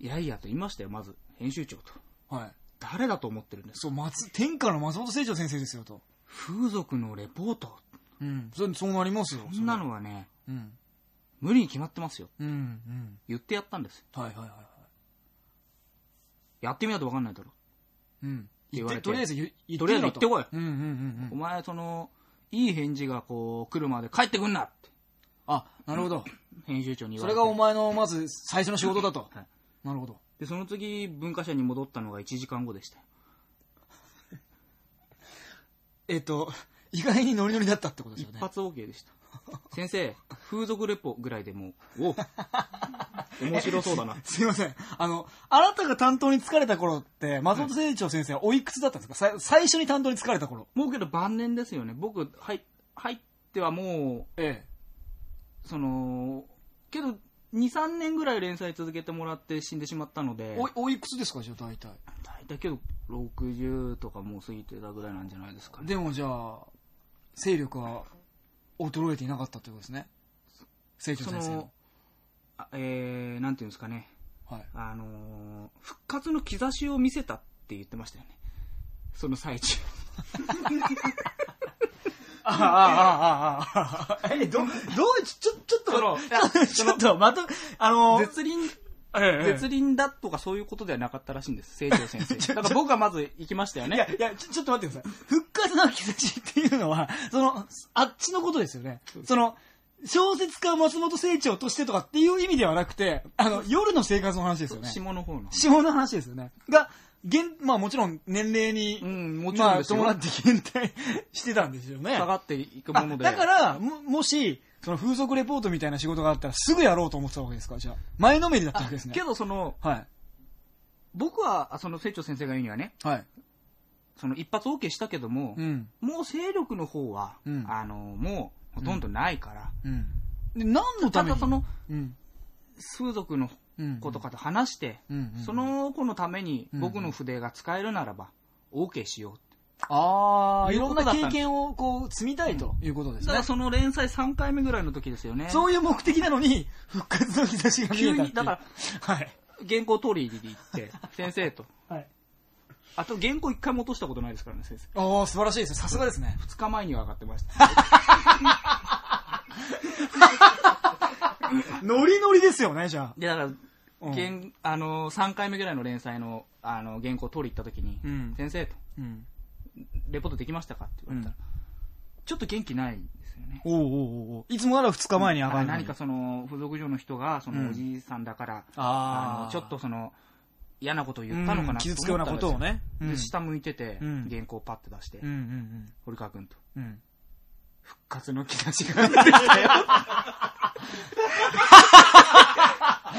Speaker 1: いいやいやと言いましたよまず。編集長と。
Speaker 3: はい。
Speaker 1: 誰だと思ってるんですか？
Speaker 3: そう、松、天下の松本清張先生ですよと。
Speaker 1: 風俗のレポート
Speaker 3: うん。そそうなりますよ。
Speaker 1: そんなのはね
Speaker 3: うん。
Speaker 1: 無理に決まってますよ
Speaker 3: うん、うん。
Speaker 1: 言ってやったんです
Speaker 3: はいはいはいはい。
Speaker 1: やってみないと分かんないだろ
Speaker 3: うん。
Speaker 1: 言われて
Speaker 3: とりあえず言言ってみろ
Speaker 1: とりあえず言ってこい
Speaker 3: うんうんうんうん。
Speaker 1: お前そのいい返事がこう来るまで帰ってくんなって
Speaker 3: あ、なるほど。
Speaker 1: 編集長に言
Speaker 3: そ
Speaker 1: われて
Speaker 3: れがお前のまず最初の仕事だと。
Speaker 1: はい
Speaker 3: なるほど。
Speaker 1: でその次文化社に戻ったのが1時間後でしたよ
Speaker 3: えっと、意外にノリノリだったってことですよね。
Speaker 1: 一発 OK でした 先生風俗レポぐらいでもうお 面白そうだな
Speaker 3: すいません。あの、あなたが担当に疲れた頃って、松本清張先生はおいくつだったんですか？さ最初に担当に疲れた頃。
Speaker 1: もうけど晩年ですよね僕入入ってはも
Speaker 3: え
Speaker 1: うそのけど23年ぐらい連載続けてもらって死んでしまったので
Speaker 3: え。おい、おいくつですかじゃあ大体？
Speaker 1: 大体けど60とかもう過ぎてたぐらいなんじゃないですかね
Speaker 3: でもじゃあ、勢力は衰えていなかったということですね。清張
Speaker 1: そ
Speaker 3: 先生の
Speaker 1: の。あえー、なんていうんですかね
Speaker 3: はい。
Speaker 1: あのー復活の兆しを見せたって言ってましたよねその最中
Speaker 3: ああ、ああ、ああ、え、ど、どう、ちょ、ちょっと、
Speaker 1: その
Speaker 3: ちょっと、また、あの、
Speaker 1: 絶倫
Speaker 3: ええ
Speaker 1: 絶倫だとかそういうことではなかったらしいんです清張先生 だから僕がまず行きましたよ
Speaker 3: いや、
Speaker 1: ね
Speaker 3: いや、ちょ、ちょっと待ってください。復活の兆しっていうのは、その、あっちのことですよね。その、小説家松本清張としてとかっていう意味ではなくて、あの、夜の生活の話ですよね。
Speaker 1: 下の方の
Speaker 3: 下の話ですよね。が、現、まあもちろん年齢に、
Speaker 1: うんもちろんですよ、
Speaker 3: まあ伴って減退してたんですよね。
Speaker 1: 下がっていくも
Speaker 3: あ
Speaker 1: ので
Speaker 3: だから、も、もし、その風俗レポートみたいな仕事があったらすぐやろうと思ってたわけですか？じゃあ。前のめりだったわけですね。
Speaker 1: けどその
Speaker 3: はい。
Speaker 1: 僕はあその清張先生が言うにはね
Speaker 3: はい。
Speaker 1: その一発 OK したけども、
Speaker 3: うん。
Speaker 1: もう勢力の方は、
Speaker 3: うん
Speaker 1: あのもうほとんどないから、
Speaker 3: うん。で、何のために？
Speaker 1: ただその
Speaker 3: うん。
Speaker 1: 風俗の
Speaker 3: うん。
Speaker 1: 子とかと話して、その子のために
Speaker 3: うん
Speaker 1: 僕の筆が使えるならば OK しようって
Speaker 3: ああ、いろんな経験をこう積みたいということですね
Speaker 1: だから。その連載3回目ぐらいの時ですよね
Speaker 3: そういう目的なのに、復活の兆しが見えた
Speaker 1: 急にだから
Speaker 3: はい。
Speaker 1: 原稿取りに行って先生と
Speaker 3: はい。
Speaker 1: あと原稿1回も落としたことないですからね先生
Speaker 3: おー、素晴らしいです。さすがですね。
Speaker 1: 2日前には上がってました
Speaker 3: ノリノリですよね、じゃ
Speaker 1: でだから
Speaker 3: あ。うん。
Speaker 1: 原あの3回目ぐらいの連載のあの原稿取り行った時に、
Speaker 3: うん。
Speaker 1: 先生と
Speaker 3: うん。
Speaker 1: レポートできましたかって言われたら、ちょっと元気ないんですよね。
Speaker 3: おうおうおうおう。いつもなら2日前に上がるのに。
Speaker 1: 何かその付属所の人がそ
Speaker 3: うん。
Speaker 1: のおじいさんだから、
Speaker 3: あー。
Speaker 1: あのちょっとその嫌なことを言ったのか
Speaker 3: うん。
Speaker 1: な
Speaker 3: 傷つくようなことをね。うん。
Speaker 1: で下向いてて、
Speaker 3: うん。
Speaker 1: 原稿をパッて出して、
Speaker 3: うんうん
Speaker 1: 堀川君と
Speaker 3: うん。うん。
Speaker 1: 復活の兆しが出てきたよ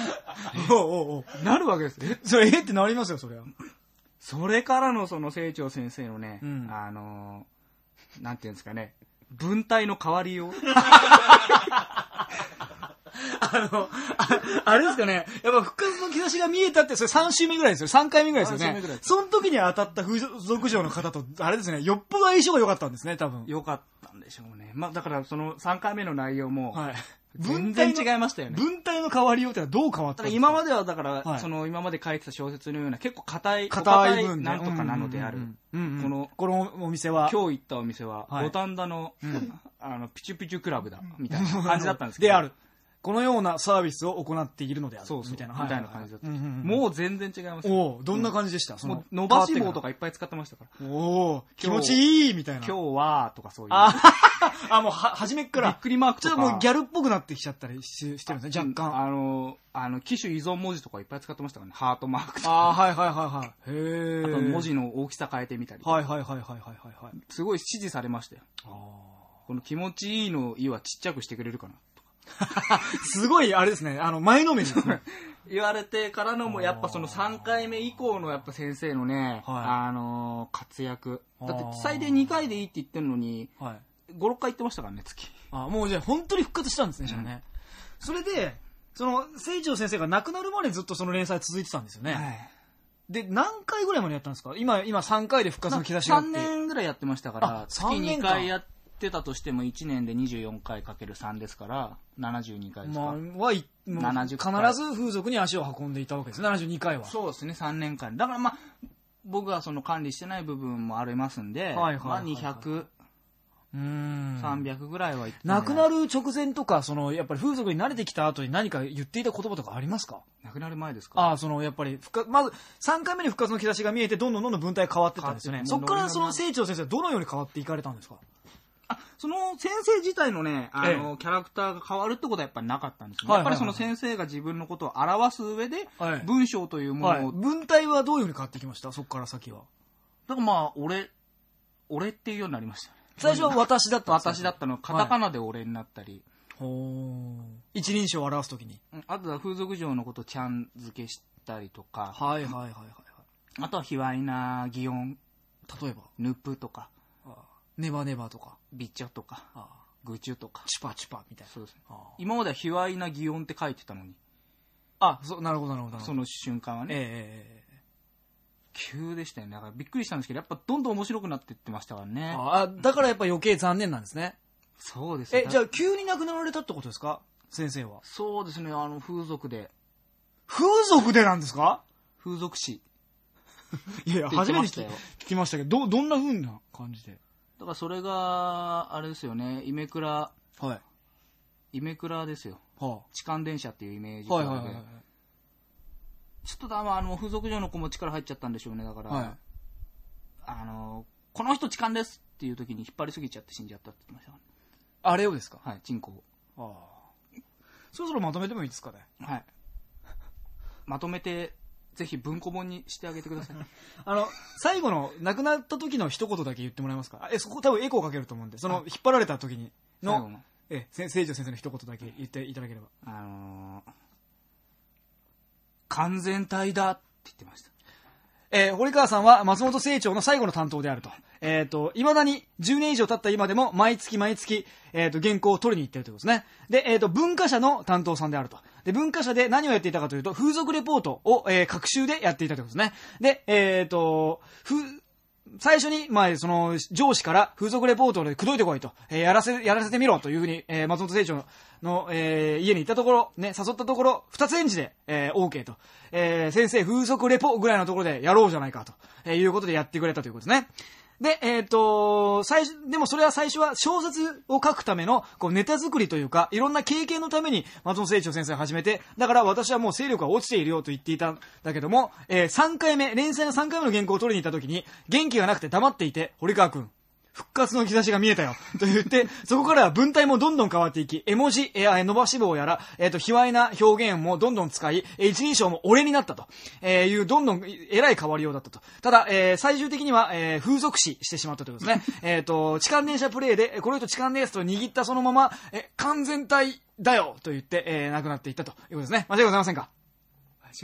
Speaker 3: おうおうおう
Speaker 1: なるわけですえ？
Speaker 3: それ、え？ってなりますよ、それは。
Speaker 1: それからのその清張先生のね、
Speaker 3: うん
Speaker 1: あのなんていうんですかね文体の変わりよう
Speaker 3: あの、ああれですかね、やっぱ復活の兆しが見えたって、それ3週目ぐらいですよ。3回目ぐらいですよね
Speaker 1: 三週目ぐらいで。す
Speaker 3: その時に当たった風俗嬢の方と、あれですね、よっぽど相性が良かったんですね、多分。
Speaker 1: よかったんでしょうね。まあ、だからその3回目の内容も、
Speaker 3: はい。
Speaker 1: 全然違いましたよね。
Speaker 3: 文体の変わりようってのはどう変わったんですか？
Speaker 1: 今まではだから、
Speaker 3: はい。
Speaker 1: その今まで書いてた小説のような結構硬い、
Speaker 3: 硬い分ね。
Speaker 1: なんとかなのである。この
Speaker 3: このお店は？
Speaker 1: 今日行ったお店は、
Speaker 3: はい。
Speaker 1: 五反田の、
Speaker 3: ん。
Speaker 1: あの、ピチュピチュクラブだ、みたいな感じだったんですけど。
Speaker 3: であるこのようなサービスを行っているのである
Speaker 1: そうそう
Speaker 3: みたいな
Speaker 1: みたいな感じだった
Speaker 3: うんうんうん
Speaker 1: もう全然違いますよ。
Speaker 3: おおどんな感じでした、その
Speaker 1: もう伸ばし棒とかいっぱい使ってましたから。
Speaker 3: おお気持ちいいみたいな
Speaker 1: 今日は、とかそういう。
Speaker 3: ああもうは初めっから
Speaker 1: びっくりマークとか。
Speaker 3: ちょっともうギャルっぽくなってきちゃったりししてるんですね若干
Speaker 1: あの、あの、機種依存文字とかいっぱい使ってましたからね。ハートマークとか。
Speaker 3: ああはいはいはいはいへえ
Speaker 1: あと文字の大きさ変えてみたり。
Speaker 3: はいはいはいはいはいはいはい
Speaker 1: すごい支持されましたよ。この気持ちいいの「い」はちっちゃくしてくれるかな。
Speaker 3: すごいあれですねあの前のめりですね
Speaker 1: 言われてからのも、やっぱその3回目以降のやっぱ先生のね、
Speaker 3: はい
Speaker 1: あのー活躍。だって最低2回でいいって言ってるのに、
Speaker 3: はい
Speaker 1: 5、6回言ってましたからね、月。
Speaker 3: あもうじゃあ本当に復活したんですね、じゃあね。それで、その、清張先生が亡くなるまでずっとその連載続いてたんですよね。
Speaker 1: はい。
Speaker 3: で、何回ぐらいまでやったんですか？今、今3回で復活の兆しがあっ
Speaker 1: 3
Speaker 3: て。
Speaker 1: 年ぐらいやってましたから
Speaker 3: あ、
Speaker 1: 月
Speaker 3: 3年
Speaker 1: 2
Speaker 3: 間
Speaker 1: 回やってたとしても1年で24回かける3ですから、72回ですか。
Speaker 3: まあ、はい、もう
Speaker 1: 70
Speaker 3: 必
Speaker 1: 回
Speaker 3: ず風俗に足を運んでいたわけですね、72回は。
Speaker 1: そうですね、3年間。だからまあ、僕はその管理してない部分もありますんで、
Speaker 3: はいはいはいはい
Speaker 1: まあ200、
Speaker 3: うーん。
Speaker 1: 300ぐらいは言って
Speaker 3: 亡くな
Speaker 1: る。
Speaker 3: る直前とか、その、やっぱり風俗に慣れてきた後に何か言っていた言葉とかありますか？
Speaker 1: 亡くなる前ですか？
Speaker 3: ああ、その、やっぱりまず、3回目に復活の兆しが見えて、どんどんどんどん文体変わってったんですよね。そこからその清張先生はどのように変わっていかれたんですか？
Speaker 1: あその先生自体のね、あの、
Speaker 3: え
Speaker 1: キャラクターが変わるってことはやっぱりなかったんですね。やっぱりその先生が自分のことを表す上で、
Speaker 3: はい
Speaker 1: 文章というも
Speaker 3: はい
Speaker 1: のを、。
Speaker 3: 文体はどういうふうに変わってきました？そこから先は。
Speaker 1: だからまあ、俺、俺っていうようになりました。
Speaker 3: 最初は私だった
Speaker 1: 私だったのがカタカナで俺になったり、
Speaker 3: ほー一人称を表すときに。
Speaker 1: うんあとは風俗嬢のことをちゃん付けしたりとか、
Speaker 3: はいはいはいはい
Speaker 1: あとは卑猥な擬音、
Speaker 3: はい。例えば、
Speaker 1: ヌプとか、
Speaker 3: ネバネバとか、
Speaker 1: ビッチャとか、
Speaker 3: あ
Speaker 1: グチュとか。
Speaker 3: チュパチュパみたいな。
Speaker 1: そうですね。
Speaker 3: あ
Speaker 1: 今までは卑猥な擬音って書いてたのに、
Speaker 3: あ、そう、なるほどなるほどなるほど。
Speaker 1: その瞬間はね、
Speaker 3: ええ
Speaker 1: 急でしたよね。だからびっくりしたんですけど、やっぱどんどん面白くなっていってましたからね。
Speaker 3: ああ、だからやっぱ余計残念なんですね。
Speaker 1: そうですね
Speaker 3: え、じゃあ急に亡くなられたってことですか？先生は。
Speaker 1: そうですね、あの、風俗で、
Speaker 3: 風俗でなんですか？
Speaker 1: 風俗誌。
Speaker 3: いやいや、初めて聞
Speaker 1: ましたよ
Speaker 3: 聞きましたけど、ど、どんな風な感じで？
Speaker 1: だからそれが、あれですよね、イメクラ、
Speaker 3: はい。
Speaker 1: イメクラですよ。
Speaker 3: は
Speaker 1: 痴漢電車っていうイメージ
Speaker 3: あ、
Speaker 1: で、
Speaker 3: はいはいはいはい。
Speaker 1: ちょっとだ、まあ、あの、風俗嬢の子も力入っちゃったんでしょうね、だから、
Speaker 3: はい
Speaker 1: あの、この人痴漢ですっていう時に引っ張りすぎちゃって死んじゃったって言ってましたか
Speaker 3: あれをですか？
Speaker 1: ら、はい、チンコを。
Speaker 3: ああ。そろそろまとめてもいいですかね？
Speaker 1: はい。まとめて、ぜひ文庫本にしてあげてください。
Speaker 3: あの、最後の亡くなった時の一言だけ言ってもらえますか？あえ、そこ多分エコーかけると思うんで、その、引っ張られた時にの、
Speaker 1: の。
Speaker 3: え、せ聖女先生の一言だけ言っていただければ。
Speaker 1: あのー完全体だって言ってました。
Speaker 3: えー堀川さんは松本清張の最後の担当であると。えっ、と、未だに10年以上経った今でも毎月毎月、えっ、と、原稿を取りに行ってるということですね。で、えっ、と、文化社の担当さんであると。で、文化社で何をやっていたかというと、風俗レポートを、えー、各週でやっていたということですね。で、えっ、と、ふ、最初に、まあ、その、上司から風俗レポートで口説いてこいと、えーやらせ、やらせてみろというふうに、えー松本清張の、えー家に行ったところ、ね、誘ったところ、二つ返事で、えー OK と。えー先生、風俗レポぐらいのところでやろうじゃないかと、えーいうことでやってくれたということですね。で、えっ、と、最初、でもそれは最初は小説を書くための、こう、ネタ作りというか、いろんな経験のために松本清張先生を始めて、だから私はもう勢力は落ちているよと言っていたんだけども、え3回目、連載の3回目の原稿を取りに行った時に、元気がなくて黙っていて、堀川くん、復活の兆しが見えたよ。と言って、そこからは文体もどんどん変わっていき、絵文字、えー伸ばし棒やら、えっ、と、卑猥な表現もどんどん使い、えー一人称も俺になったと、えーいう、どんどん、えらい変わりようだったと。ただ、えー最終的には、えー風俗死してしまったということですね。えっと、痴漢電車プレイで、えこの人痴漢ですと握ったそのまま、え完全体だよと言って、えー亡くなっていったということですね。間違いございませんか？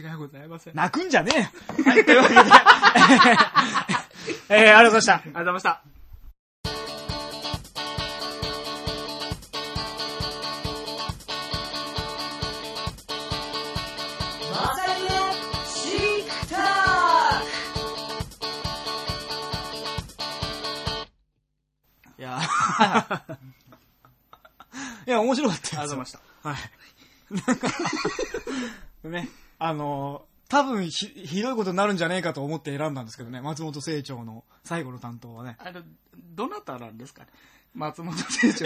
Speaker 1: 間違いございません。
Speaker 3: 泣くんじゃねえよ。はい、というわけで、えー、ありがとうございました。
Speaker 1: ありがとうございました。
Speaker 3: いや面白かった
Speaker 1: ありがとうご
Speaker 3: よ
Speaker 1: ざいました。
Speaker 3: はい。なんか、ね、あのー多分ひ、ひどいことになるんじゃねえかと思って選んだんですけどね、松本清張の最後の担当はね。
Speaker 1: あの、どなたなんですかね？松本清張。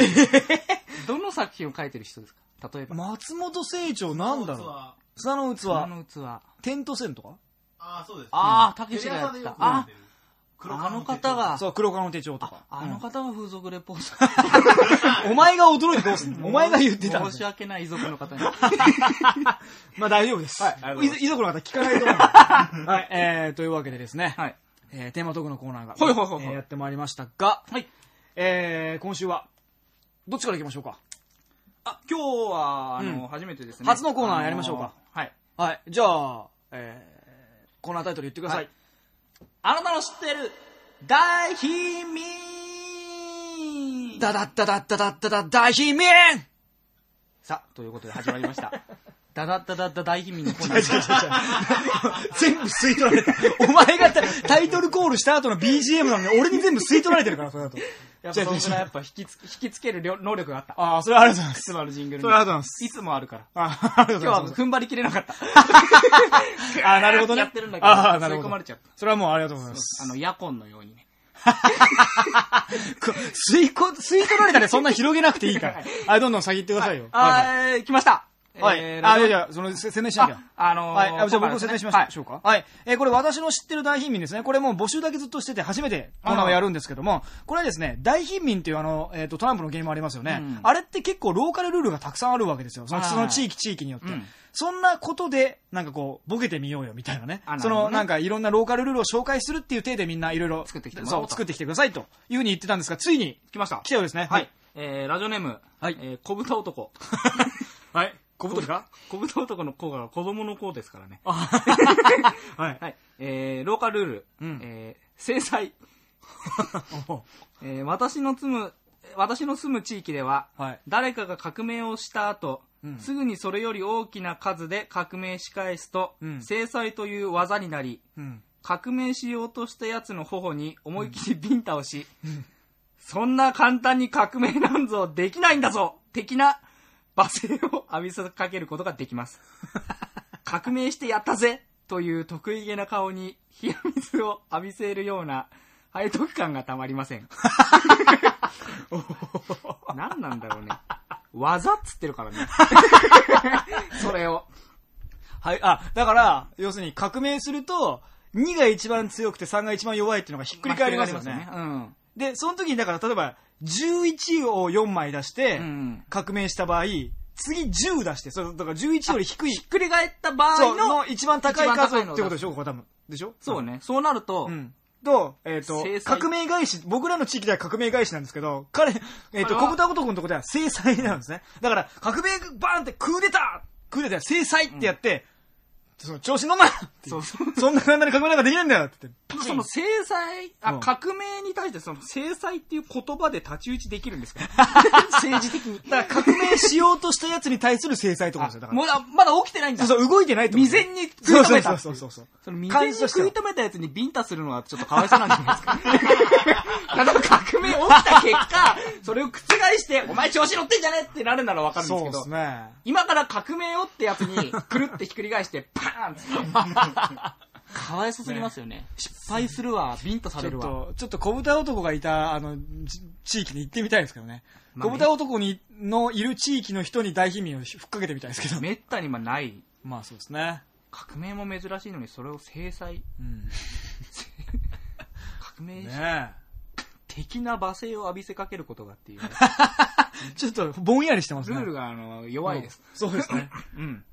Speaker 1: どの作品を書いてる人ですか？例えば。
Speaker 3: 松本清張なんだろう？草の器、
Speaker 1: あの器。あ
Speaker 3: テント線とか？
Speaker 4: ああ、そうです。
Speaker 1: あー、たけしがやった。あの方が、
Speaker 3: そう、黒川の手帳とか。
Speaker 1: あの
Speaker 3: うん
Speaker 1: 方が風俗レポーター。
Speaker 3: お前が驚いてどうすんの？お前が言ってた
Speaker 1: 申し訳ない遺族の方に。
Speaker 3: まあ大丈夫です。遺族の方聞かないと思う。はい、えー、というわけでですね、
Speaker 1: はい。
Speaker 3: えー、テーマトークのコーナーが、
Speaker 1: はいはいはいはい
Speaker 3: えーやってまいりましたが、
Speaker 1: はい。
Speaker 3: えー、今週は、どっちから行きましょうか？
Speaker 1: あ、今日は、あの、
Speaker 3: うん
Speaker 1: 初めてですね。
Speaker 3: 初のコーナーやりましょうか
Speaker 1: あのはい。
Speaker 3: はい、じゃあ、えー、コーナータイトル言ってください。
Speaker 1: はいあなたの知ってる大秘密
Speaker 3: ダダッダダッダダッダダッ大秘密
Speaker 1: さあ、ということで始まりました。ダダッダダッダ大秘密のコーナー。
Speaker 3: 全部吸い取られた。お前がタタイトルコールした後の BGM なのに俺に全部吸い取られてるから、それだと。
Speaker 1: やっぱそのぐらいやっぱ引きつ引きつける能力があった。
Speaker 3: ああ、それはありがとうございます。
Speaker 1: いつもあるジングルに。
Speaker 3: それはありがとうございます
Speaker 1: いつもあるから。
Speaker 3: あありがとうご
Speaker 1: 今日は
Speaker 3: ざいます。
Speaker 1: 踏ん張りきれなかった。
Speaker 3: あーなるほどね
Speaker 1: やってるんだけど、
Speaker 3: あーなるほど
Speaker 1: 吸い込まれちゃった。
Speaker 3: それはもうありがとうございます。
Speaker 1: あの、ヤコンのようにね。
Speaker 3: こ吸いこ、吸い取られたらそんな広げなくていいから。はい、どんどん先行ってくださいよ。
Speaker 1: あー、来ました。
Speaker 3: はい。
Speaker 1: えー
Speaker 3: あ、いやいや、その、せ宣伝しなきゃ。
Speaker 1: あ、あのー
Speaker 3: はい。あじゃあ僕説明しましょうか？はい。えーこれ私の知ってる大貧民ですね。これもう募集だけずっとしてて初めてコーナーをやるんですけども、これはですね、大貧民っていうあの、えっ、と、トランプのゲームありますよね、
Speaker 1: うん
Speaker 3: あれって結構ローカルルールがたくさんあるわけですよ。その
Speaker 1: はい
Speaker 3: その地域地域によって。
Speaker 1: うん
Speaker 3: そんなことで、なんかこう、ボケてみようよみたいなね。その、
Speaker 1: あな
Speaker 3: んかいろんなローカルルールを紹介するっていう体でみんないろいろ
Speaker 1: 作ってきて
Speaker 3: そう、作ってきてくださいというふうに言ってたんですが、ついに
Speaker 1: 来ました。
Speaker 3: 来たようですね。
Speaker 1: はい。。えー、ラジオネーム、
Speaker 3: はい
Speaker 1: えー、小豚男。
Speaker 3: はい。小太りか
Speaker 1: 小豚男の子が子供の子ですからね。
Speaker 3: はい。
Speaker 1: はい。えー、ローカルルール。
Speaker 3: うん
Speaker 1: えー、制裁。えー、私の住む、私の住む地域では、
Speaker 3: はい。
Speaker 1: 誰かが革命をした後、
Speaker 3: うん
Speaker 1: すぐにそれより大きな数で革命し返すと、
Speaker 3: うん
Speaker 1: 制裁という技になり、
Speaker 3: うん。
Speaker 1: 革命しようとしたやつの頬に思いっきりビンタをし、そんな簡単に革命なんぞできないんだぞ的な罵声を浴びせかけることができます。革命してやったぜという得意げな顔に冷や水を浴びせるような背徳感がたまりません。何なんだろうね。技っつってるからね。それを。
Speaker 3: はい、あ、だから、要するに革命すると、2が一番強くて3が一番弱いっていうのがひっくり返りますよね。
Speaker 1: うん。
Speaker 3: で、その時にだから例えば、11を4枚出して
Speaker 1: うん、
Speaker 3: 革命した場合、次10出して、それだから11より低い、
Speaker 1: ひっくり返った場合の
Speaker 3: の、一番高い数ってことでしょ、ここ多分。でしょ？
Speaker 1: そう。ね。そうなると、
Speaker 3: うん。と、えっ、と
Speaker 1: 制、裁
Speaker 3: 革命返し、僕らの地域では革命返しなんですけど、彼、えっ、と、
Speaker 1: あれは
Speaker 3: 小豚男のとこでは制裁なんですね。だから、革命バーンってクーデタークーデター制裁ってやって、その調子乗んなって
Speaker 1: そうそう。
Speaker 3: そんな簡単に革命なんかできないんだよって言って。
Speaker 1: その制裁、あ、
Speaker 3: うん
Speaker 1: 革命に対してその制裁っていう言葉で太刀打ちできるんですか？政治的に。
Speaker 3: だから革命しようとしたやつに対する制裁とですよ。だから。
Speaker 1: まだ、まだ起きてないんだ。
Speaker 3: そうそう、動いてないと
Speaker 1: 未然に食い止めた。
Speaker 3: そうそうそうそ
Speaker 1: の未然に食い止めたやつにビンタするのはちょっとかわいそうなんじゃないですか？例えば革命起きた結果、それを覆して、お前調子乗ってんじゃねってなるならわかるんですけど
Speaker 3: そうです、ね。
Speaker 1: 今から革命をってやつに、くるってひっくり返して、パーンって。かわいそすぎますよね。失敗するわ、ビンタさ
Speaker 3: ちょっ
Speaker 1: れるわ。
Speaker 3: と、ちょっと小豚男がいた、あの、じ地域に行ってみたいですけどね。
Speaker 1: まあ
Speaker 3: 小豚男に、のいる地域の人に大貧民をふっかけてみたいですけど。
Speaker 1: めったにまあない。
Speaker 3: まあそうですね。
Speaker 1: 革命も珍しいのに、それを制裁、
Speaker 3: うん。
Speaker 1: 革命
Speaker 3: ね
Speaker 1: 的な罵声を浴びせかけることがっていうね、
Speaker 3: え。ちょっとぼんやりしてますね。
Speaker 1: ルールがあの弱いです。
Speaker 3: そうですね。
Speaker 1: うん。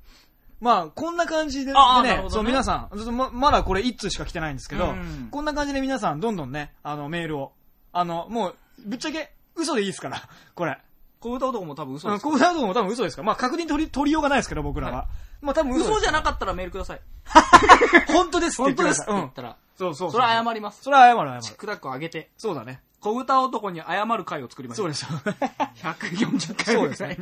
Speaker 3: まあ、こんな感じででね
Speaker 1: ね
Speaker 3: そう皆さん、ままだこれ1通しか来てないんですけど、
Speaker 1: うん
Speaker 3: こんな感じで皆さんどんどんね、あのメールを、あの、もう、ぶっちゃけ嘘でいいですから、これ。
Speaker 1: 小豚男も多分嘘です。
Speaker 3: こういうのも多分嘘ですから。まあ確認取り、取りようがないですけど、僕らは。
Speaker 1: は
Speaker 3: まあ多分嘘
Speaker 1: 嘘じゃなかったらメールください。
Speaker 3: 本当ですって言
Speaker 1: 本当です
Speaker 3: って
Speaker 1: 言ったら、
Speaker 3: そうそう
Speaker 1: それは謝ります。
Speaker 3: それは謝る謝る。
Speaker 1: チックダックを上げて、
Speaker 3: そうだね。
Speaker 1: 小豚男に謝る会を作りました。
Speaker 3: そうですよ。
Speaker 1: 140回
Speaker 3: そうですね。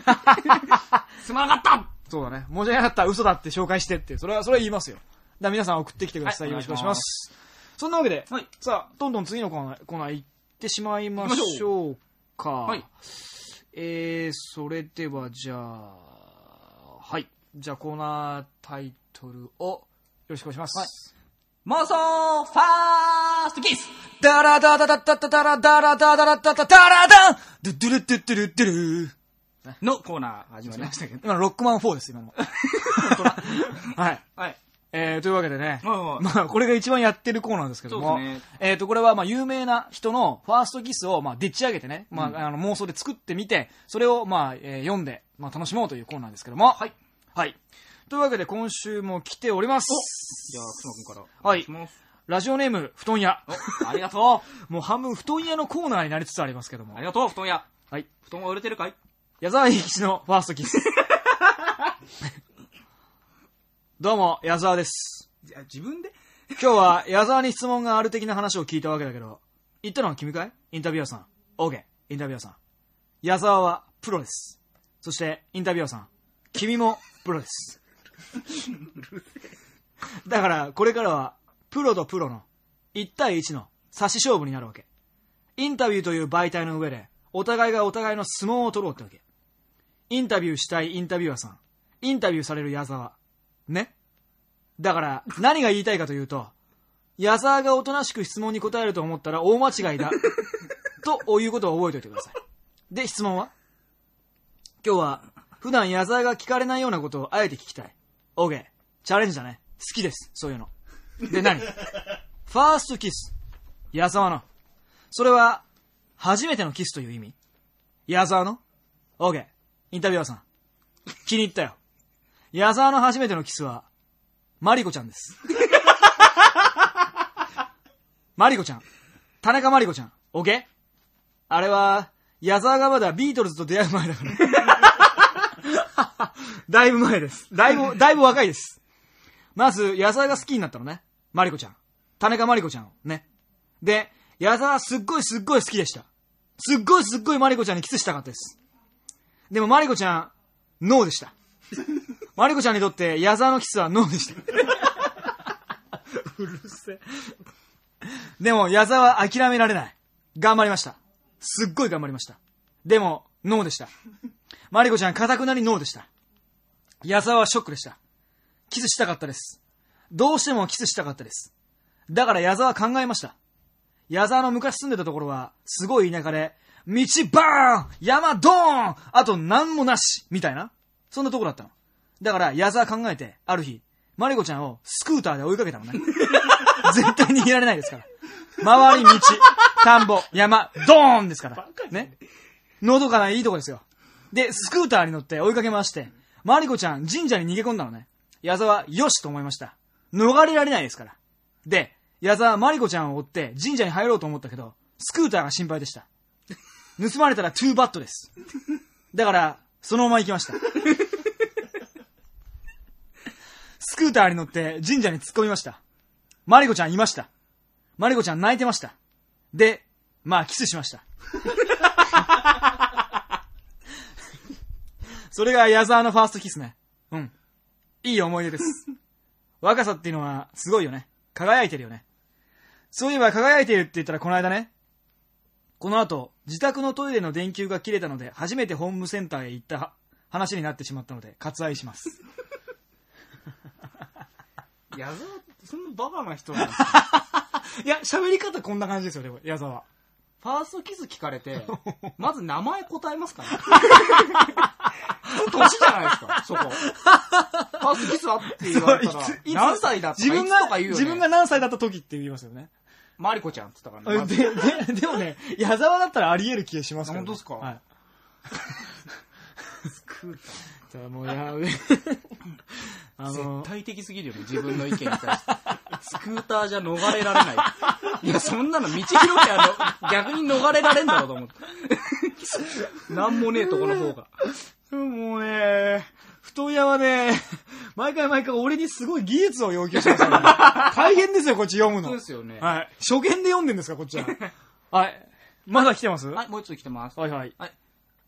Speaker 1: すまなかった
Speaker 3: そうだね。申し訳なかった。嘘だって紹介してって。それは、それは言いますよ。だ皆さん送ってきてください。
Speaker 1: はい
Speaker 3: よろしくお願いします。そんなわけで、
Speaker 1: はい
Speaker 3: さあ、どんどん次のコーナー、コーナー行ってしまいましょうか。
Speaker 1: はい
Speaker 3: えー、それではじゃあ、はい。じゃあコーナータイトルをよろしくお願いします。
Speaker 1: 妄想ファーストキス
Speaker 3: ダラダダダダダダラダラダダラダダダラダンドゥドゥルドゥドゥルドゥル
Speaker 1: のコーナー始まりましたけど。
Speaker 3: 今のロックマン4です、今の。はい。
Speaker 1: はい。
Speaker 3: えー、というわけでね。
Speaker 1: はいはい
Speaker 3: まあ、これが一番やってるコーナーですけども。
Speaker 1: ね
Speaker 3: えっ、と、これは、まあ、有名な人のファーストキスを、まあ、でっち上げてね、まあ、あの、妄想で作ってみて、それを、まあ、えー読んで、まあ、楽しもうというコーナーですけども。
Speaker 1: はい。
Speaker 3: はい。というわけで、今週も来ております。
Speaker 1: じゃあ、くまくんから。
Speaker 3: はい
Speaker 1: お願します
Speaker 3: ラジオネーム、布団屋。
Speaker 1: お、ありがと
Speaker 3: もう半分布団屋のコーナーになりつつありますけども
Speaker 1: う。あ。りがとう、布団屋。
Speaker 3: はい。
Speaker 1: 布団は売れてるかい？
Speaker 3: 矢沢永吉のファーストキス。どうも、矢沢です。
Speaker 1: じゃあ自分で？
Speaker 3: 今日は矢沢に質問がある的な話を聞いたわけだけど、言ったのは君かい？インタビュアーさん。OK、インタビュアーさん。矢沢はプロです。そして、インタビュアーさん。君もプロです。だから、これからは、プロとプロの1対1の差し勝負になるわけ。インタビューという媒体の上で、お互いがお互いの相撲を取ろうってわけ。インタビューしたいインタビュアーさん。インタビューされる矢沢。ねだから、何が言いたいかというと、矢沢がおとなしく質問に答えると思ったら大間違いだ。ということを覚えておいてください。で、質問は？今日は、普段矢沢が聞かれないようなことをあえて聞きたい。OK。チャレンジだね。好きです。そういうの。で、何？ファーストキス。矢沢の。それは、初めてのキスという意味矢沢の ?OK。インタビュアーさん。気に入ったよ。矢沢の初めてのキスは、マリコちゃんです。マリコちゃん。田中マリコちゃん。オッケ？ーあれは、矢沢がまだビートルズと出会う前だから。だいぶ前です。だいぶ、だいぶ若いです。まず、矢沢が好きになったのね。マリコちゃん。田中マリコちゃんをね。で、矢沢すっごいすっごい好きでした。すっごいすっごいマリコちゃんにキスしたかったです。でもマリコちゃん、ノーでした。マリコちゃんにとって矢沢のキスはノーでした。うるせえ。でも矢沢は諦められない。頑張りました。すっごい頑張りました。でも、ノーでした。マリコちゃん、かたくなにノーでした。矢沢はショックでした。キスしたかったです。どうしてもキスしたかったです。だから矢沢は考えました。矢沢の昔住んでたところは、すごい田舎で、道バーン山ドーンあと何もなしみたいな。そんなところだったの。だから矢沢考えて、ある日、マリコちゃんをスクーターで追いかけたのね。絶対に逃げられないですから。周り道、田んぼ、山、ドーンですから。ね。のどかないいとこですよ。で、スクーターに乗って追いかけ回して、マリコちゃん神社に逃げ込んだのね。矢沢、よしと思いました。逃れられないですから。で、矢沢、マリコちゃんを追って神社に入ろうと思ったけど、スクーターが心配でした。盗まれたらトゥーバットです。だから、そのまま行きました。スクーターに乗って神社に突っ込みました。マリコちゃんいました。マリコちゃん泣いてました。で、まあキスしました。それが矢沢のファーストキスね。うん。いい思い出です。若さっていうのはすごいよね。輝いてるよね。そういえば輝いてるって言ったらこの間ね、この後、自宅のトイレの電球が切れたので、初めてホームセンターへ行ったは話になってしまったので、割愛します。
Speaker 1: 矢沢、そんなバカな人なんですか？
Speaker 3: いや、喋り方こんな感じですよ、でも、矢沢。
Speaker 1: ファーストキス聞かれて、まず名前答えますから。普通年じゃないですか、そこ。ファーストキスはって言われたら
Speaker 3: いつい、つ
Speaker 1: 何歳だったか
Speaker 3: 自分が
Speaker 1: いつとか言うよね。
Speaker 3: 自分が何歳だった時って言いますよね。
Speaker 1: マリコちゃんって言ったからね。ま
Speaker 3: で、
Speaker 1: ず
Speaker 3: で、でもね、矢沢だったらあり得る気がしますけど、ね。
Speaker 1: 本当ですか？
Speaker 3: はい。
Speaker 1: スクータ
Speaker 3: じゃあもうや、あ
Speaker 1: ー
Speaker 3: の
Speaker 1: 絶、対的すぎるよね、自分の意見に対して。スクーターじゃ逃れられない。いや、そんなの道広きゃの逆に逃れられんだろうと思って。なんもねえとこの方が。
Speaker 3: もうね、太屋はね、毎回毎回俺にすごい技術を要求してますよ、ね。大変ですよ、こっち読むの
Speaker 1: そうで。すよね。
Speaker 3: はい。初見で読んでんですか、こっちは。はい。まだ来てます？
Speaker 1: はい、もう一つ来てます。
Speaker 3: はいはい。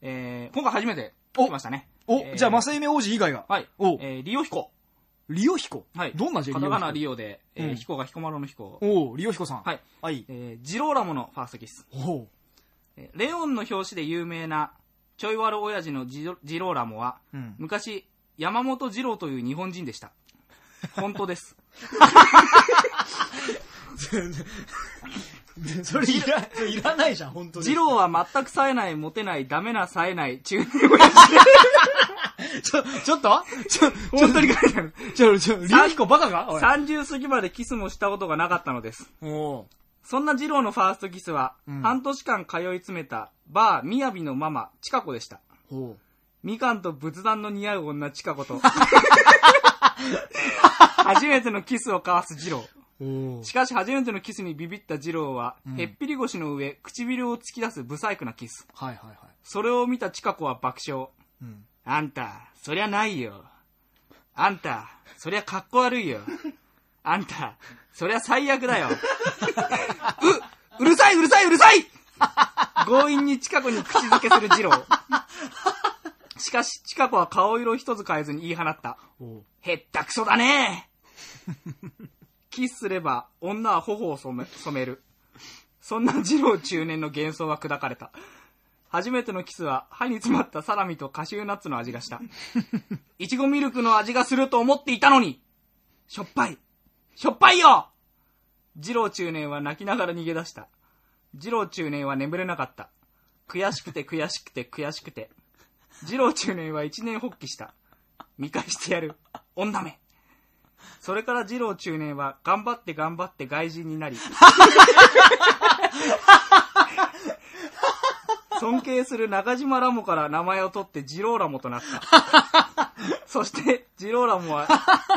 Speaker 1: えー、今回初めて
Speaker 3: お
Speaker 1: 来ましたね。
Speaker 3: お、
Speaker 1: えー
Speaker 3: じゃあ、正夢王子以外が。
Speaker 1: はい。
Speaker 3: お
Speaker 1: えー、リオヒコ。
Speaker 3: リオヒコ？
Speaker 1: はい。
Speaker 3: どんな字
Speaker 1: カタカナ
Speaker 3: リ
Speaker 1: リオで、えー
Speaker 3: うん
Speaker 1: ヒコがヒコマロのヒコ。
Speaker 3: おリオヒコさん。
Speaker 1: はい。
Speaker 3: はい。
Speaker 1: えー、ジローラモのファーストキス。
Speaker 3: お
Speaker 1: えーレオンの表紙で有名なちょい悪親父のジロジローラモは、
Speaker 3: うん
Speaker 1: 昔、山本二郎という日本人でした。本当です。
Speaker 3: それいら、それいらないじゃん、本当に。
Speaker 1: 二郎は全く冴えない、モテない、ダメな冴えない、中年親父。
Speaker 3: ちょ、ちょっと？ちょ、
Speaker 1: 本当に書いてある。
Speaker 3: ちょ、ちょ、リュウヒコバカか？おい
Speaker 1: 30過ぎまでキスもしたことがなかったのです。
Speaker 3: おう
Speaker 1: そんな二郎のファーストキスは、
Speaker 3: うん
Speaker 1: 半年間通い詰めた、バー、みやびのママ、ちかこでした。
Speaker 3: ほ
Speaker 1: みかんと仏壇の似合う女ちかこと、初めてのキスを交わす二郎。しかし初めてのキスにビビった二郎は、
Speaker 3: うん
Speaker 1: へっぴり腰の上、唇を突き出す不細工なキス。
Speaker 3: はいはいはい。
Speaker 1: それを見たちかこは爆笑。
Speaker 3: うん。
Speaker 1: あんた、そりゃないよ。あんた、そりゃかっこ悪いよ。あんた、そりゃ最悪だよ。う、うるさいうるさいうるさい強引に近子に口づけする二郎。しかし、近子は顔色一つ変えずに言い放った。へったくそだねキスすれば女は頬を染め染める。そんな二郎中年の幻想は砕かれた。初めてのキスは歯に詰まったサラミとカシューナッツの味がした。いちごミルクの味がすると思っていたのにしょっぱいしょっぱいよ二郎中年は泣きながら逃げ出した。二郎中年は眠れなかった。悔しくて悔しくて悔しくて。二郎中年は一年発起した。見返してやる。女め。それから二郎中年は頑張って頑張って外人になり。尊敬する中島ラモから名前を取ってジローラモとなった。そして、ジローラモは、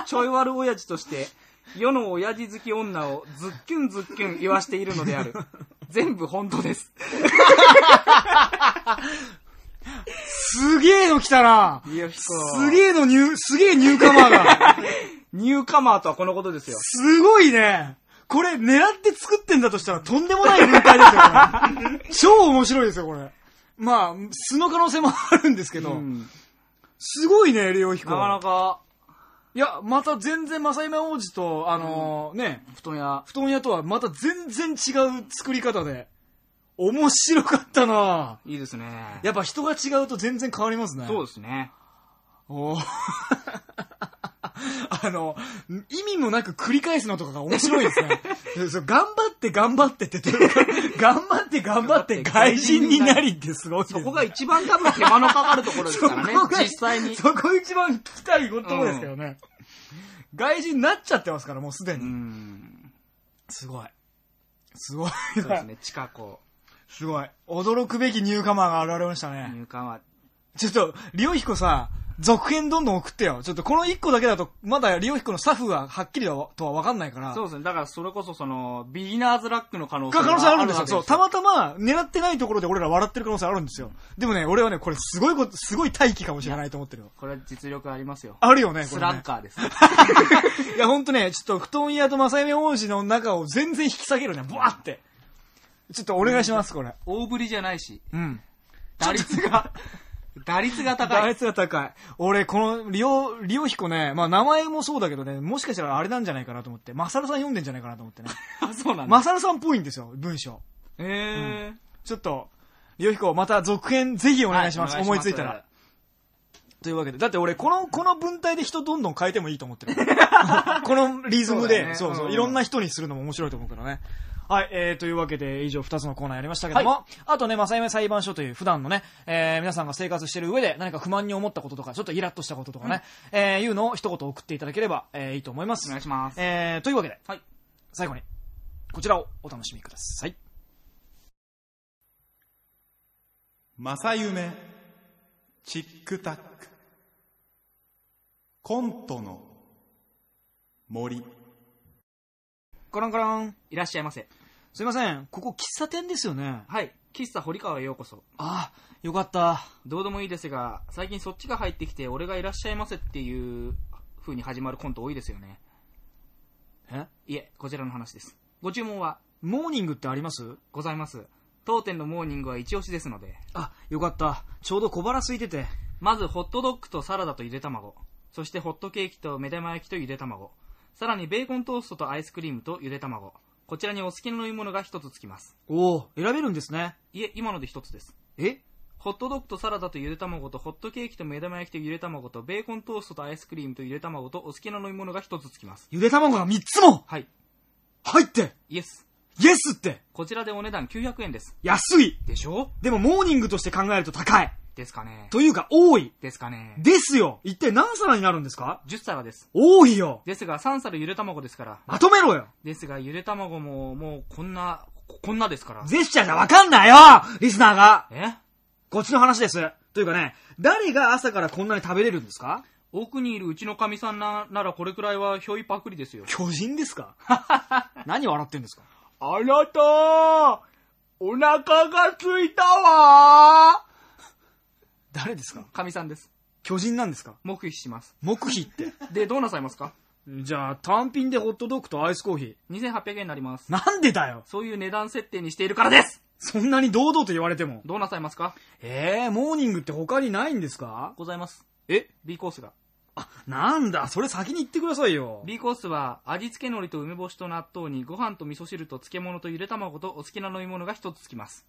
Speaker 1: ちょい悪親父として、世の親父好き女をズッキュンズッキュン言わしているのである。全部本当です。
Speaker 3: すげえの来たな。すげえのニュー、すげえニューカマーが。
Speaker 1: ニューカマーとはこのことですよ。
Speaker 3: すごいね。これ狙って作ってんだとしたらとんでもない文体ですよ、これ。超面白いですよ、これ。まあ、素の可能性もあるんですけど、
Speaker 1: うん
Speaker 3: すごいね、レオヒコ。
Speaker 1: なかなか、
Speaker 3: いや、また全然正夢王子と、あのーね、
Speaker 1: 布団屋。
Speaker 3: 布団屋とはまた全然違う作り方で、面白かったない
Speaker 1: いですね。
Speaker 3: やっぱ人が違うと全然変わりますね。
Speaker 1: そうですね。
Speaker 3: おー あの、意味もなく繰り返すのとかが面白いですね。そう頑張って頑張ってって 頑張って頑張って外人になりってすごいですね、
Speaker 1: そこが一番多分手間のかかるところですからね実際に。
Speaker 3: そこ一番聞きたいところですけどね。外人になっちゃってますから、もうすで
Speaker 1: う
Speaker 3: に。
Speaker 1: ん。
Speaker 3: すごい。すごい。
Speaker 1: そうですね、近子。
Speaker 3: すごい。驚くべきニューカマーが現れましたね。
Speaker 1: 入管は。
Speaker 3: ちょっと、リオヒコさ、続編どんどん送ってよ。ちょっとこの一個だけだと、まだリオヒコのスタッフがはっきりとは分かんないから。
Speaker 1: そうですね。だからそれこそその、ビギナーズラックの可能性
Speaker 3: 可能性あるんですよ。そう。た
Speaker 1: ま
Speaker 3: またま狙ってないところで俺ら笑ってる可能性あるんですよ。でもね、俺はね、これすごいこと、すごい大気かもしれないと思ってるよ。
Speaker 1: これは実力ありますよ。
Speaker 3: あるよね、こ
Speaker 1: ス
Speaker 3: れ、ね。
Speaker 1: ラッガーです。
Speaker 3: いや、ほんとね、ちょっと布団屋と正夢王子の中を全然引き下げるね。ブワーって。ちょっとお願いします、これ。
Speaker 1: 大振りじゃないし、
Speaker 3: うん。
Speaker 1: 打率が、打率が高い。
Speaker 3: 打率が高い。俺、この、リオ、リオヒコね、まあ名前もそうだけどね、もしかしたらあれなんじゃないかなと思って、マサルさん読んでんじゃないかなと思ってね。
Speaker 1: あ、そうなんだ。
Speaker 3: マサルさんっぽいんですよ、文章。
Speaker 1: へー。
Speaker 3: ちょっと、リオヒコ、また続編ぜひお願いします。
Speaker 1: は
Speaker 3: 思いついたら。。というわけで、だって俺、この、この文体で人どんどん変えてもいいと思ってる。このリズムで、
Speaker 1: そうだよね
Speaker 3: そうそう、
Speaker 1: うん
Speaker 3: いろんな人にするのも面白いと思うからね。はい、えー、というわけで、以上2つのコーナーやりましたけども、あとね、正夢裁判所という普段のね、えー、皆さんが生活してる上で何か不満に思ったこととか、ちょっとイラッとしたこととかね、えー、いうのを一言送っていただければ、えー、いいと思います。
Speaker 1: お願いします。
Speaker 3: えー、というわけで、
Speaker 1: はい。
Speaker 3: 最後に、こちらをお楽しみください。
Speaker 4: 正夢チックタックコントの森
Speaker 3: コロンコロン。
Speaker 1: いらっしゃいませ。
Speaker 3: すいません、ここ喫茶店ですよね。
Speaker 1: はい。喫茶堀川へようこそ。
Speaker 3: ああ、よかった。
Speaker 1: どうでもいいですが、最近そっちが入ってきて、俺がいらっしゃいませっていう風に始まるコント多いですよね。
Speaker 3: え？
Speaker 1: いえ、こちらの話です。ご注文は？
Speaker 3: モーニングってあります？
Speaker 1: ございます。当店のモーニングは一押しですので、
Speaker 3: あ、よかった。ちょうど小腹空いてて。
Speaker 1: まずホットドッグとサラダとゆで卵、そしてホットケーキと目玉焼きとゆで卵、さらにベーコントーストとアイスクリームとゆで卵、こちらにお好きな飲み物が一つつきます。
Speaker 3: おお、選べるんですね。
Speaker 1: いえ、今ので一つです。
Speaker 3: え？
Speaker 1: ホットドッグとサラダとゆで卵とホットケーキと目玉焼きとゆで卵とベーコントーストとアイスクリームとゆで卵とお好きな飲み物が1つつきます。
Speaker 3: ゆで卵が3つも
Speaker 1: はい。
Speaker 3: 入って
Speaker 1: イエス。
Speaker 3: イエスって
Speaker 1: こちらでお値段900円です。
Speaker 3: 安い
Speaker 1: でしょ？
Speaker 3: でもモーニングとして考えると高い
Speaker 1: ですかね。
Speaker 3: というか多い
Speaker 1: ですかね。
Speaker 3: ですよ一体何皿になるんですか
Speaker 1: ？10皿です。
Speaker 3: 多いよ
Speaker 1: ですが3皿ゆで卵ですから。
Speaker 3: まとめろよ
Speaker 1: ですがゆで卵ももうこんな、ここんなですから。
Speaker 3: ジェスチャーじゃわかんないよリスナーが
Speaker 1: え？
Speaker 3: こっちの話です。というかね、誰が朝からこんなに食べれるんですか？
Speaker 1: 奥にいるうちの神さんなならこれくらいはひょいパクリですよ。
Speaker 3: 巨人ですか？何笑ってんですか？
Speaker 1: あなた、お腹が空いたわ
Speaker 3: 誰ですか？
Speaker 1: 神さんです。
Speaker 3: 巨人なんですか？
Speaker 1: 黙秘します。
Speaker 3: 黙秘って。
Speaker 1: で、どうなさいますか？
Speaker 3: じゃあ、単品でホットドッグとアイスコーヒ
Speaker 1: ?2800 円になります。
Speaker 3: ー。なんでだよ？
Speaker 1: そういう値段設定にしているからです
Speaker 3: そんなに堂々と言われても。
Speaker 1: どうなさいますか？
Speaker 3: えー、モーニングって他にないんですか？
Speaker 1: ございます。
Speaker 3: え
Speaker 1: ？B コースが。
Speaker 3: なんだ、それ先に言ってくださいよ。
Speaker 1: B コースは味付け海苔と梅干しと納豆にご飯と味噌汁と漬物とゆで卵とお好きな飲み物が一つつきます。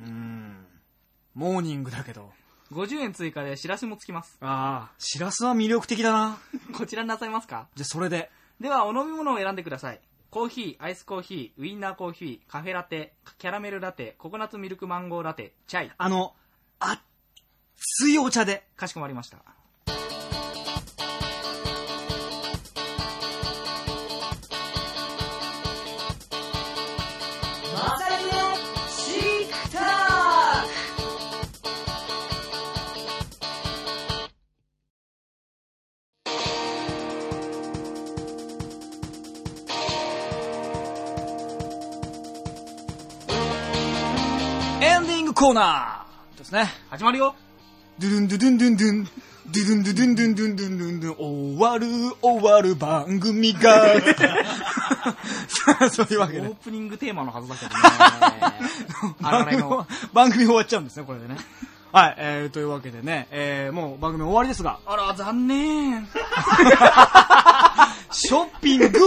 Speaker 3: うーん。モーニングだけど。
Speaker 1: 50円追加でしらすもつきます。
Speaker 3: ああ、しらすは魅力的だな。
Speaker 1: こちらになさいますか？
Speaker 3: じゃあ、それで。
Speaker 1: では、お飲み物を選んでください。コーヒー、アイスコーヒー、ウインナーコーヒー、カフェラテ、キャラメルラテ、ココナッツミルクマンゴーラテ、チャイ。
Speaker 3: あの、熱いお茶で。
Speaker 1: かしこまりました。
Speaker 3: コーナーですね。
Speaker 1: 始まるよ
Speaker 3: ドゥルンドゥドゥンドゥンドゥン。ドゥドゥンドゥドゥンドゥンドゥンドゥンドゥンドゥン終わる終わる番組が。さあ、そういうわけで
Speaker 1: オー。プニングテーマのはずだけどね。あの。
Speaker 3: 番組終わっちゃうんですね、これでね。はい、えー、というわけでね、えー、もう番組終わりですが、
Speaker 1: あら、残念。
Speaker 3: ショッピング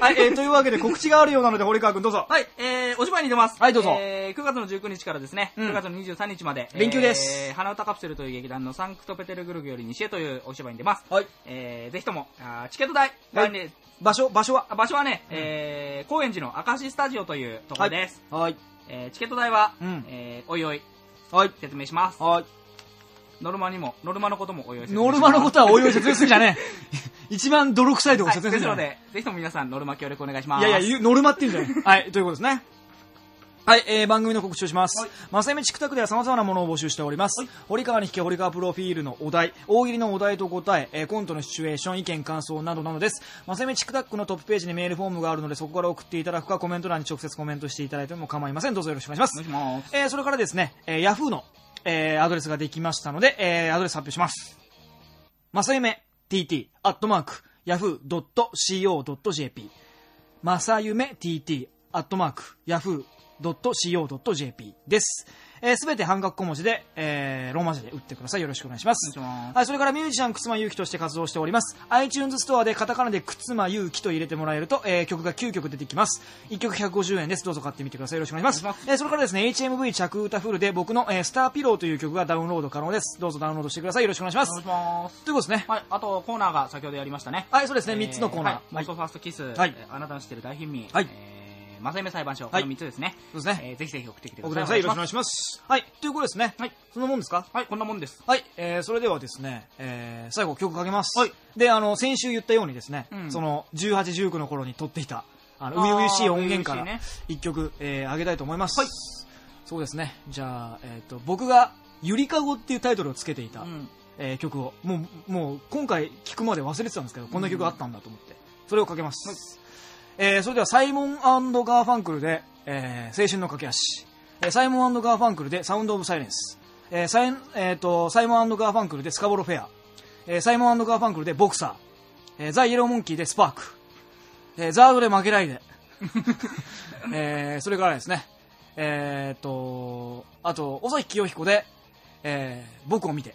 Speaker 3: はい、えー、というわけで告知があるようなので、堀川くんどうぞ。
Speaker 1: はい、えー、お芝居に出ます。
Speaker 3: はいどうぞ
Speaker 1: えー、9月の19日からですね、
Speaker 3: うん
Speaker 1: 9月の23日まで、
Speaker 3: 連休です
Speaker 1: えー、花歌カプセルという劇団のサンクトペテルブルクより西へというお芝居に出ます。
Speaker 3: はい。
Speaker 1: えー、ぜひとも、あーチケット代、
Speaker 3: はい
Speaker 1: ね
Speaker 3: 場所、場所は？
Speaker 1: あ場所はね、えー、高円寺の明石スタジオというところです。
Speaker 3: はい。
Speaker 1: えー、チケット代は、
Speaker 3: うん
Speaker 1: えー、おいおい、
Speaker 3: はい。
Speaker 1: 説明します。
Speaker 3: はい。
Speaker 1: ノルマにも、ノルマのこともおいおい説明し
Speaker 3: ノ
Speaker 1: ます。
Speaker 3: ルマのことはおいおい説明するんじゃねえ。一番泥臭いとこ
Speaker 1: はい、
Speaker 3: 説明するんじゃね
Speaker 1: ですので、ぜひとも皆さん、ノルマ協力お願いします。
Speaker 3: え。いやいや、ノルマって言うんじゃない。はい、ということですね。はい、えー、番組の告知をします。
Speaker 1: はい
Speaker 3: まさゆめチクタクでは様々なものを募集しております。堀川に聞け堀川プロフィールのお題、大喜利のお題と答え、えーコントのシチュエーション、意見、感想などなどです。まさゆめチクタクのトップページにメールフォームがあるので、そこから送っていただくか、コメント欄に直接コメントしていただいても構いません。どうぞよろしくお願いします
Speaker 1: お願い。します。
Speaker 3: えーそれからですね、えー、ヤフーの、えーアドレスができましたので、えーアドレス発表します。まさゆめ tt アットマーク yahoo.co.jp まさゆめ tt アットマーク yahoo.co.jp です。えーすべて半角小文字で、えーローマ字で打ってください。よろしくお願いします。はい、それからミュージシャン、くつまゆうきとして活動しております。iTunes ストアでカタカナでくつまゆうきと入れてもらえると、えー曲が9曲出てきます。1曲150円です。どうぞ買ってみてください。よろしくお願いします。えーそれからですね、HMV 着歌フルで僕の、えースターピローという曲がダウンロード可能です。どうぞダウンロードしてください。よろしくお願いします。
Speaker 1: お願いします。
Speaker 3: ということですね。
Speaker 1: はい、あとコーナーが先ほどやりましたね。
Speaker 3: はい、そうですね、3つのコーナー。
Speaker 1: はい、ファーストキス、
Speaker 3: はい
Speaker 1: えーあなたの知ってる大貧民、
Speaker 3: はい
Speaker 1: えー、まさゆめ裁判所、
Speaker 3: はい
Speaker 1: この3つですね。
Speaker 3: そうですね。
Speaker 1: えー、ぜひぜひ送ってきてく
Speaker 3: 送
Speaker 1: ださい。
Speaker 3: よろしくお願いします。はい、ということですね。
Speaker 1: はい。
Speaker 3: そんなもんですか？
Speaker 1: はい、こんなもんです。
Speaker 3: はい、えー、それではですね、えー、最後曲かけます。
Speaker 1: はい。
Speaker 3: で、あの、先週言ったようにですね、
Speaker 1: うん
Speaker 3: その、18、19の頃に撮っていた、あの、
Speaker 1: あー
Speaker 3: 初々しい音源から一曲、えー、あげたいと思います。
Speaker 1: はい。
Speaker 3: そうですね。じゃあ、えっ、と、僕が、ゆりかごっていうタイトルをつけていた、
Speaker 1: うん。
Speaker 3: えー曲を、もう、もう、今回聞くまで忘れてたんですけど、こんな曲あったんだと思って、それをかけます。えー、それでは、サイモンガーファンクルで、えー、青春の駆け足。えー、サイモンガーファンクルで、 Sound of Silence。えー、サイえーと、サイモンガーファンクルで、スカボロフェア。えー、サイモンガーファンクルで、ボクサー。えー、ザ・イエローモンキーで、スパーク。えー、ザードで負けないで。えー、それからですね、えーと、あと、尾崎紀世彦で、えー、僕を見て。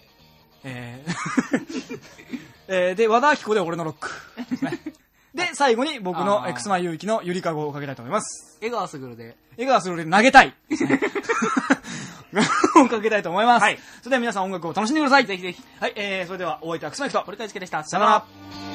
Speaker 3: えー えーで、和田アキ子で俺のロック。ね。で、最後に僕の
Speaker 1: あー
Speaker 3: エクスマユウキのゆりかごをかけたいと思います。
Speaker 1: 江川卓で、
Speaker 3: 江川するで投げたいですね。
Speaker 5: をかけたいと思います。
Speaker 1: はい
Speaker 5: それでは皆さん音楽を楽しんでください。
Speaker 1: ぜひぜひ。
Speaker 5: はい、えー、それではお相手はくすまきと、
Speaker 1: 堀川祐介でした。
Speaker 5: さよなら。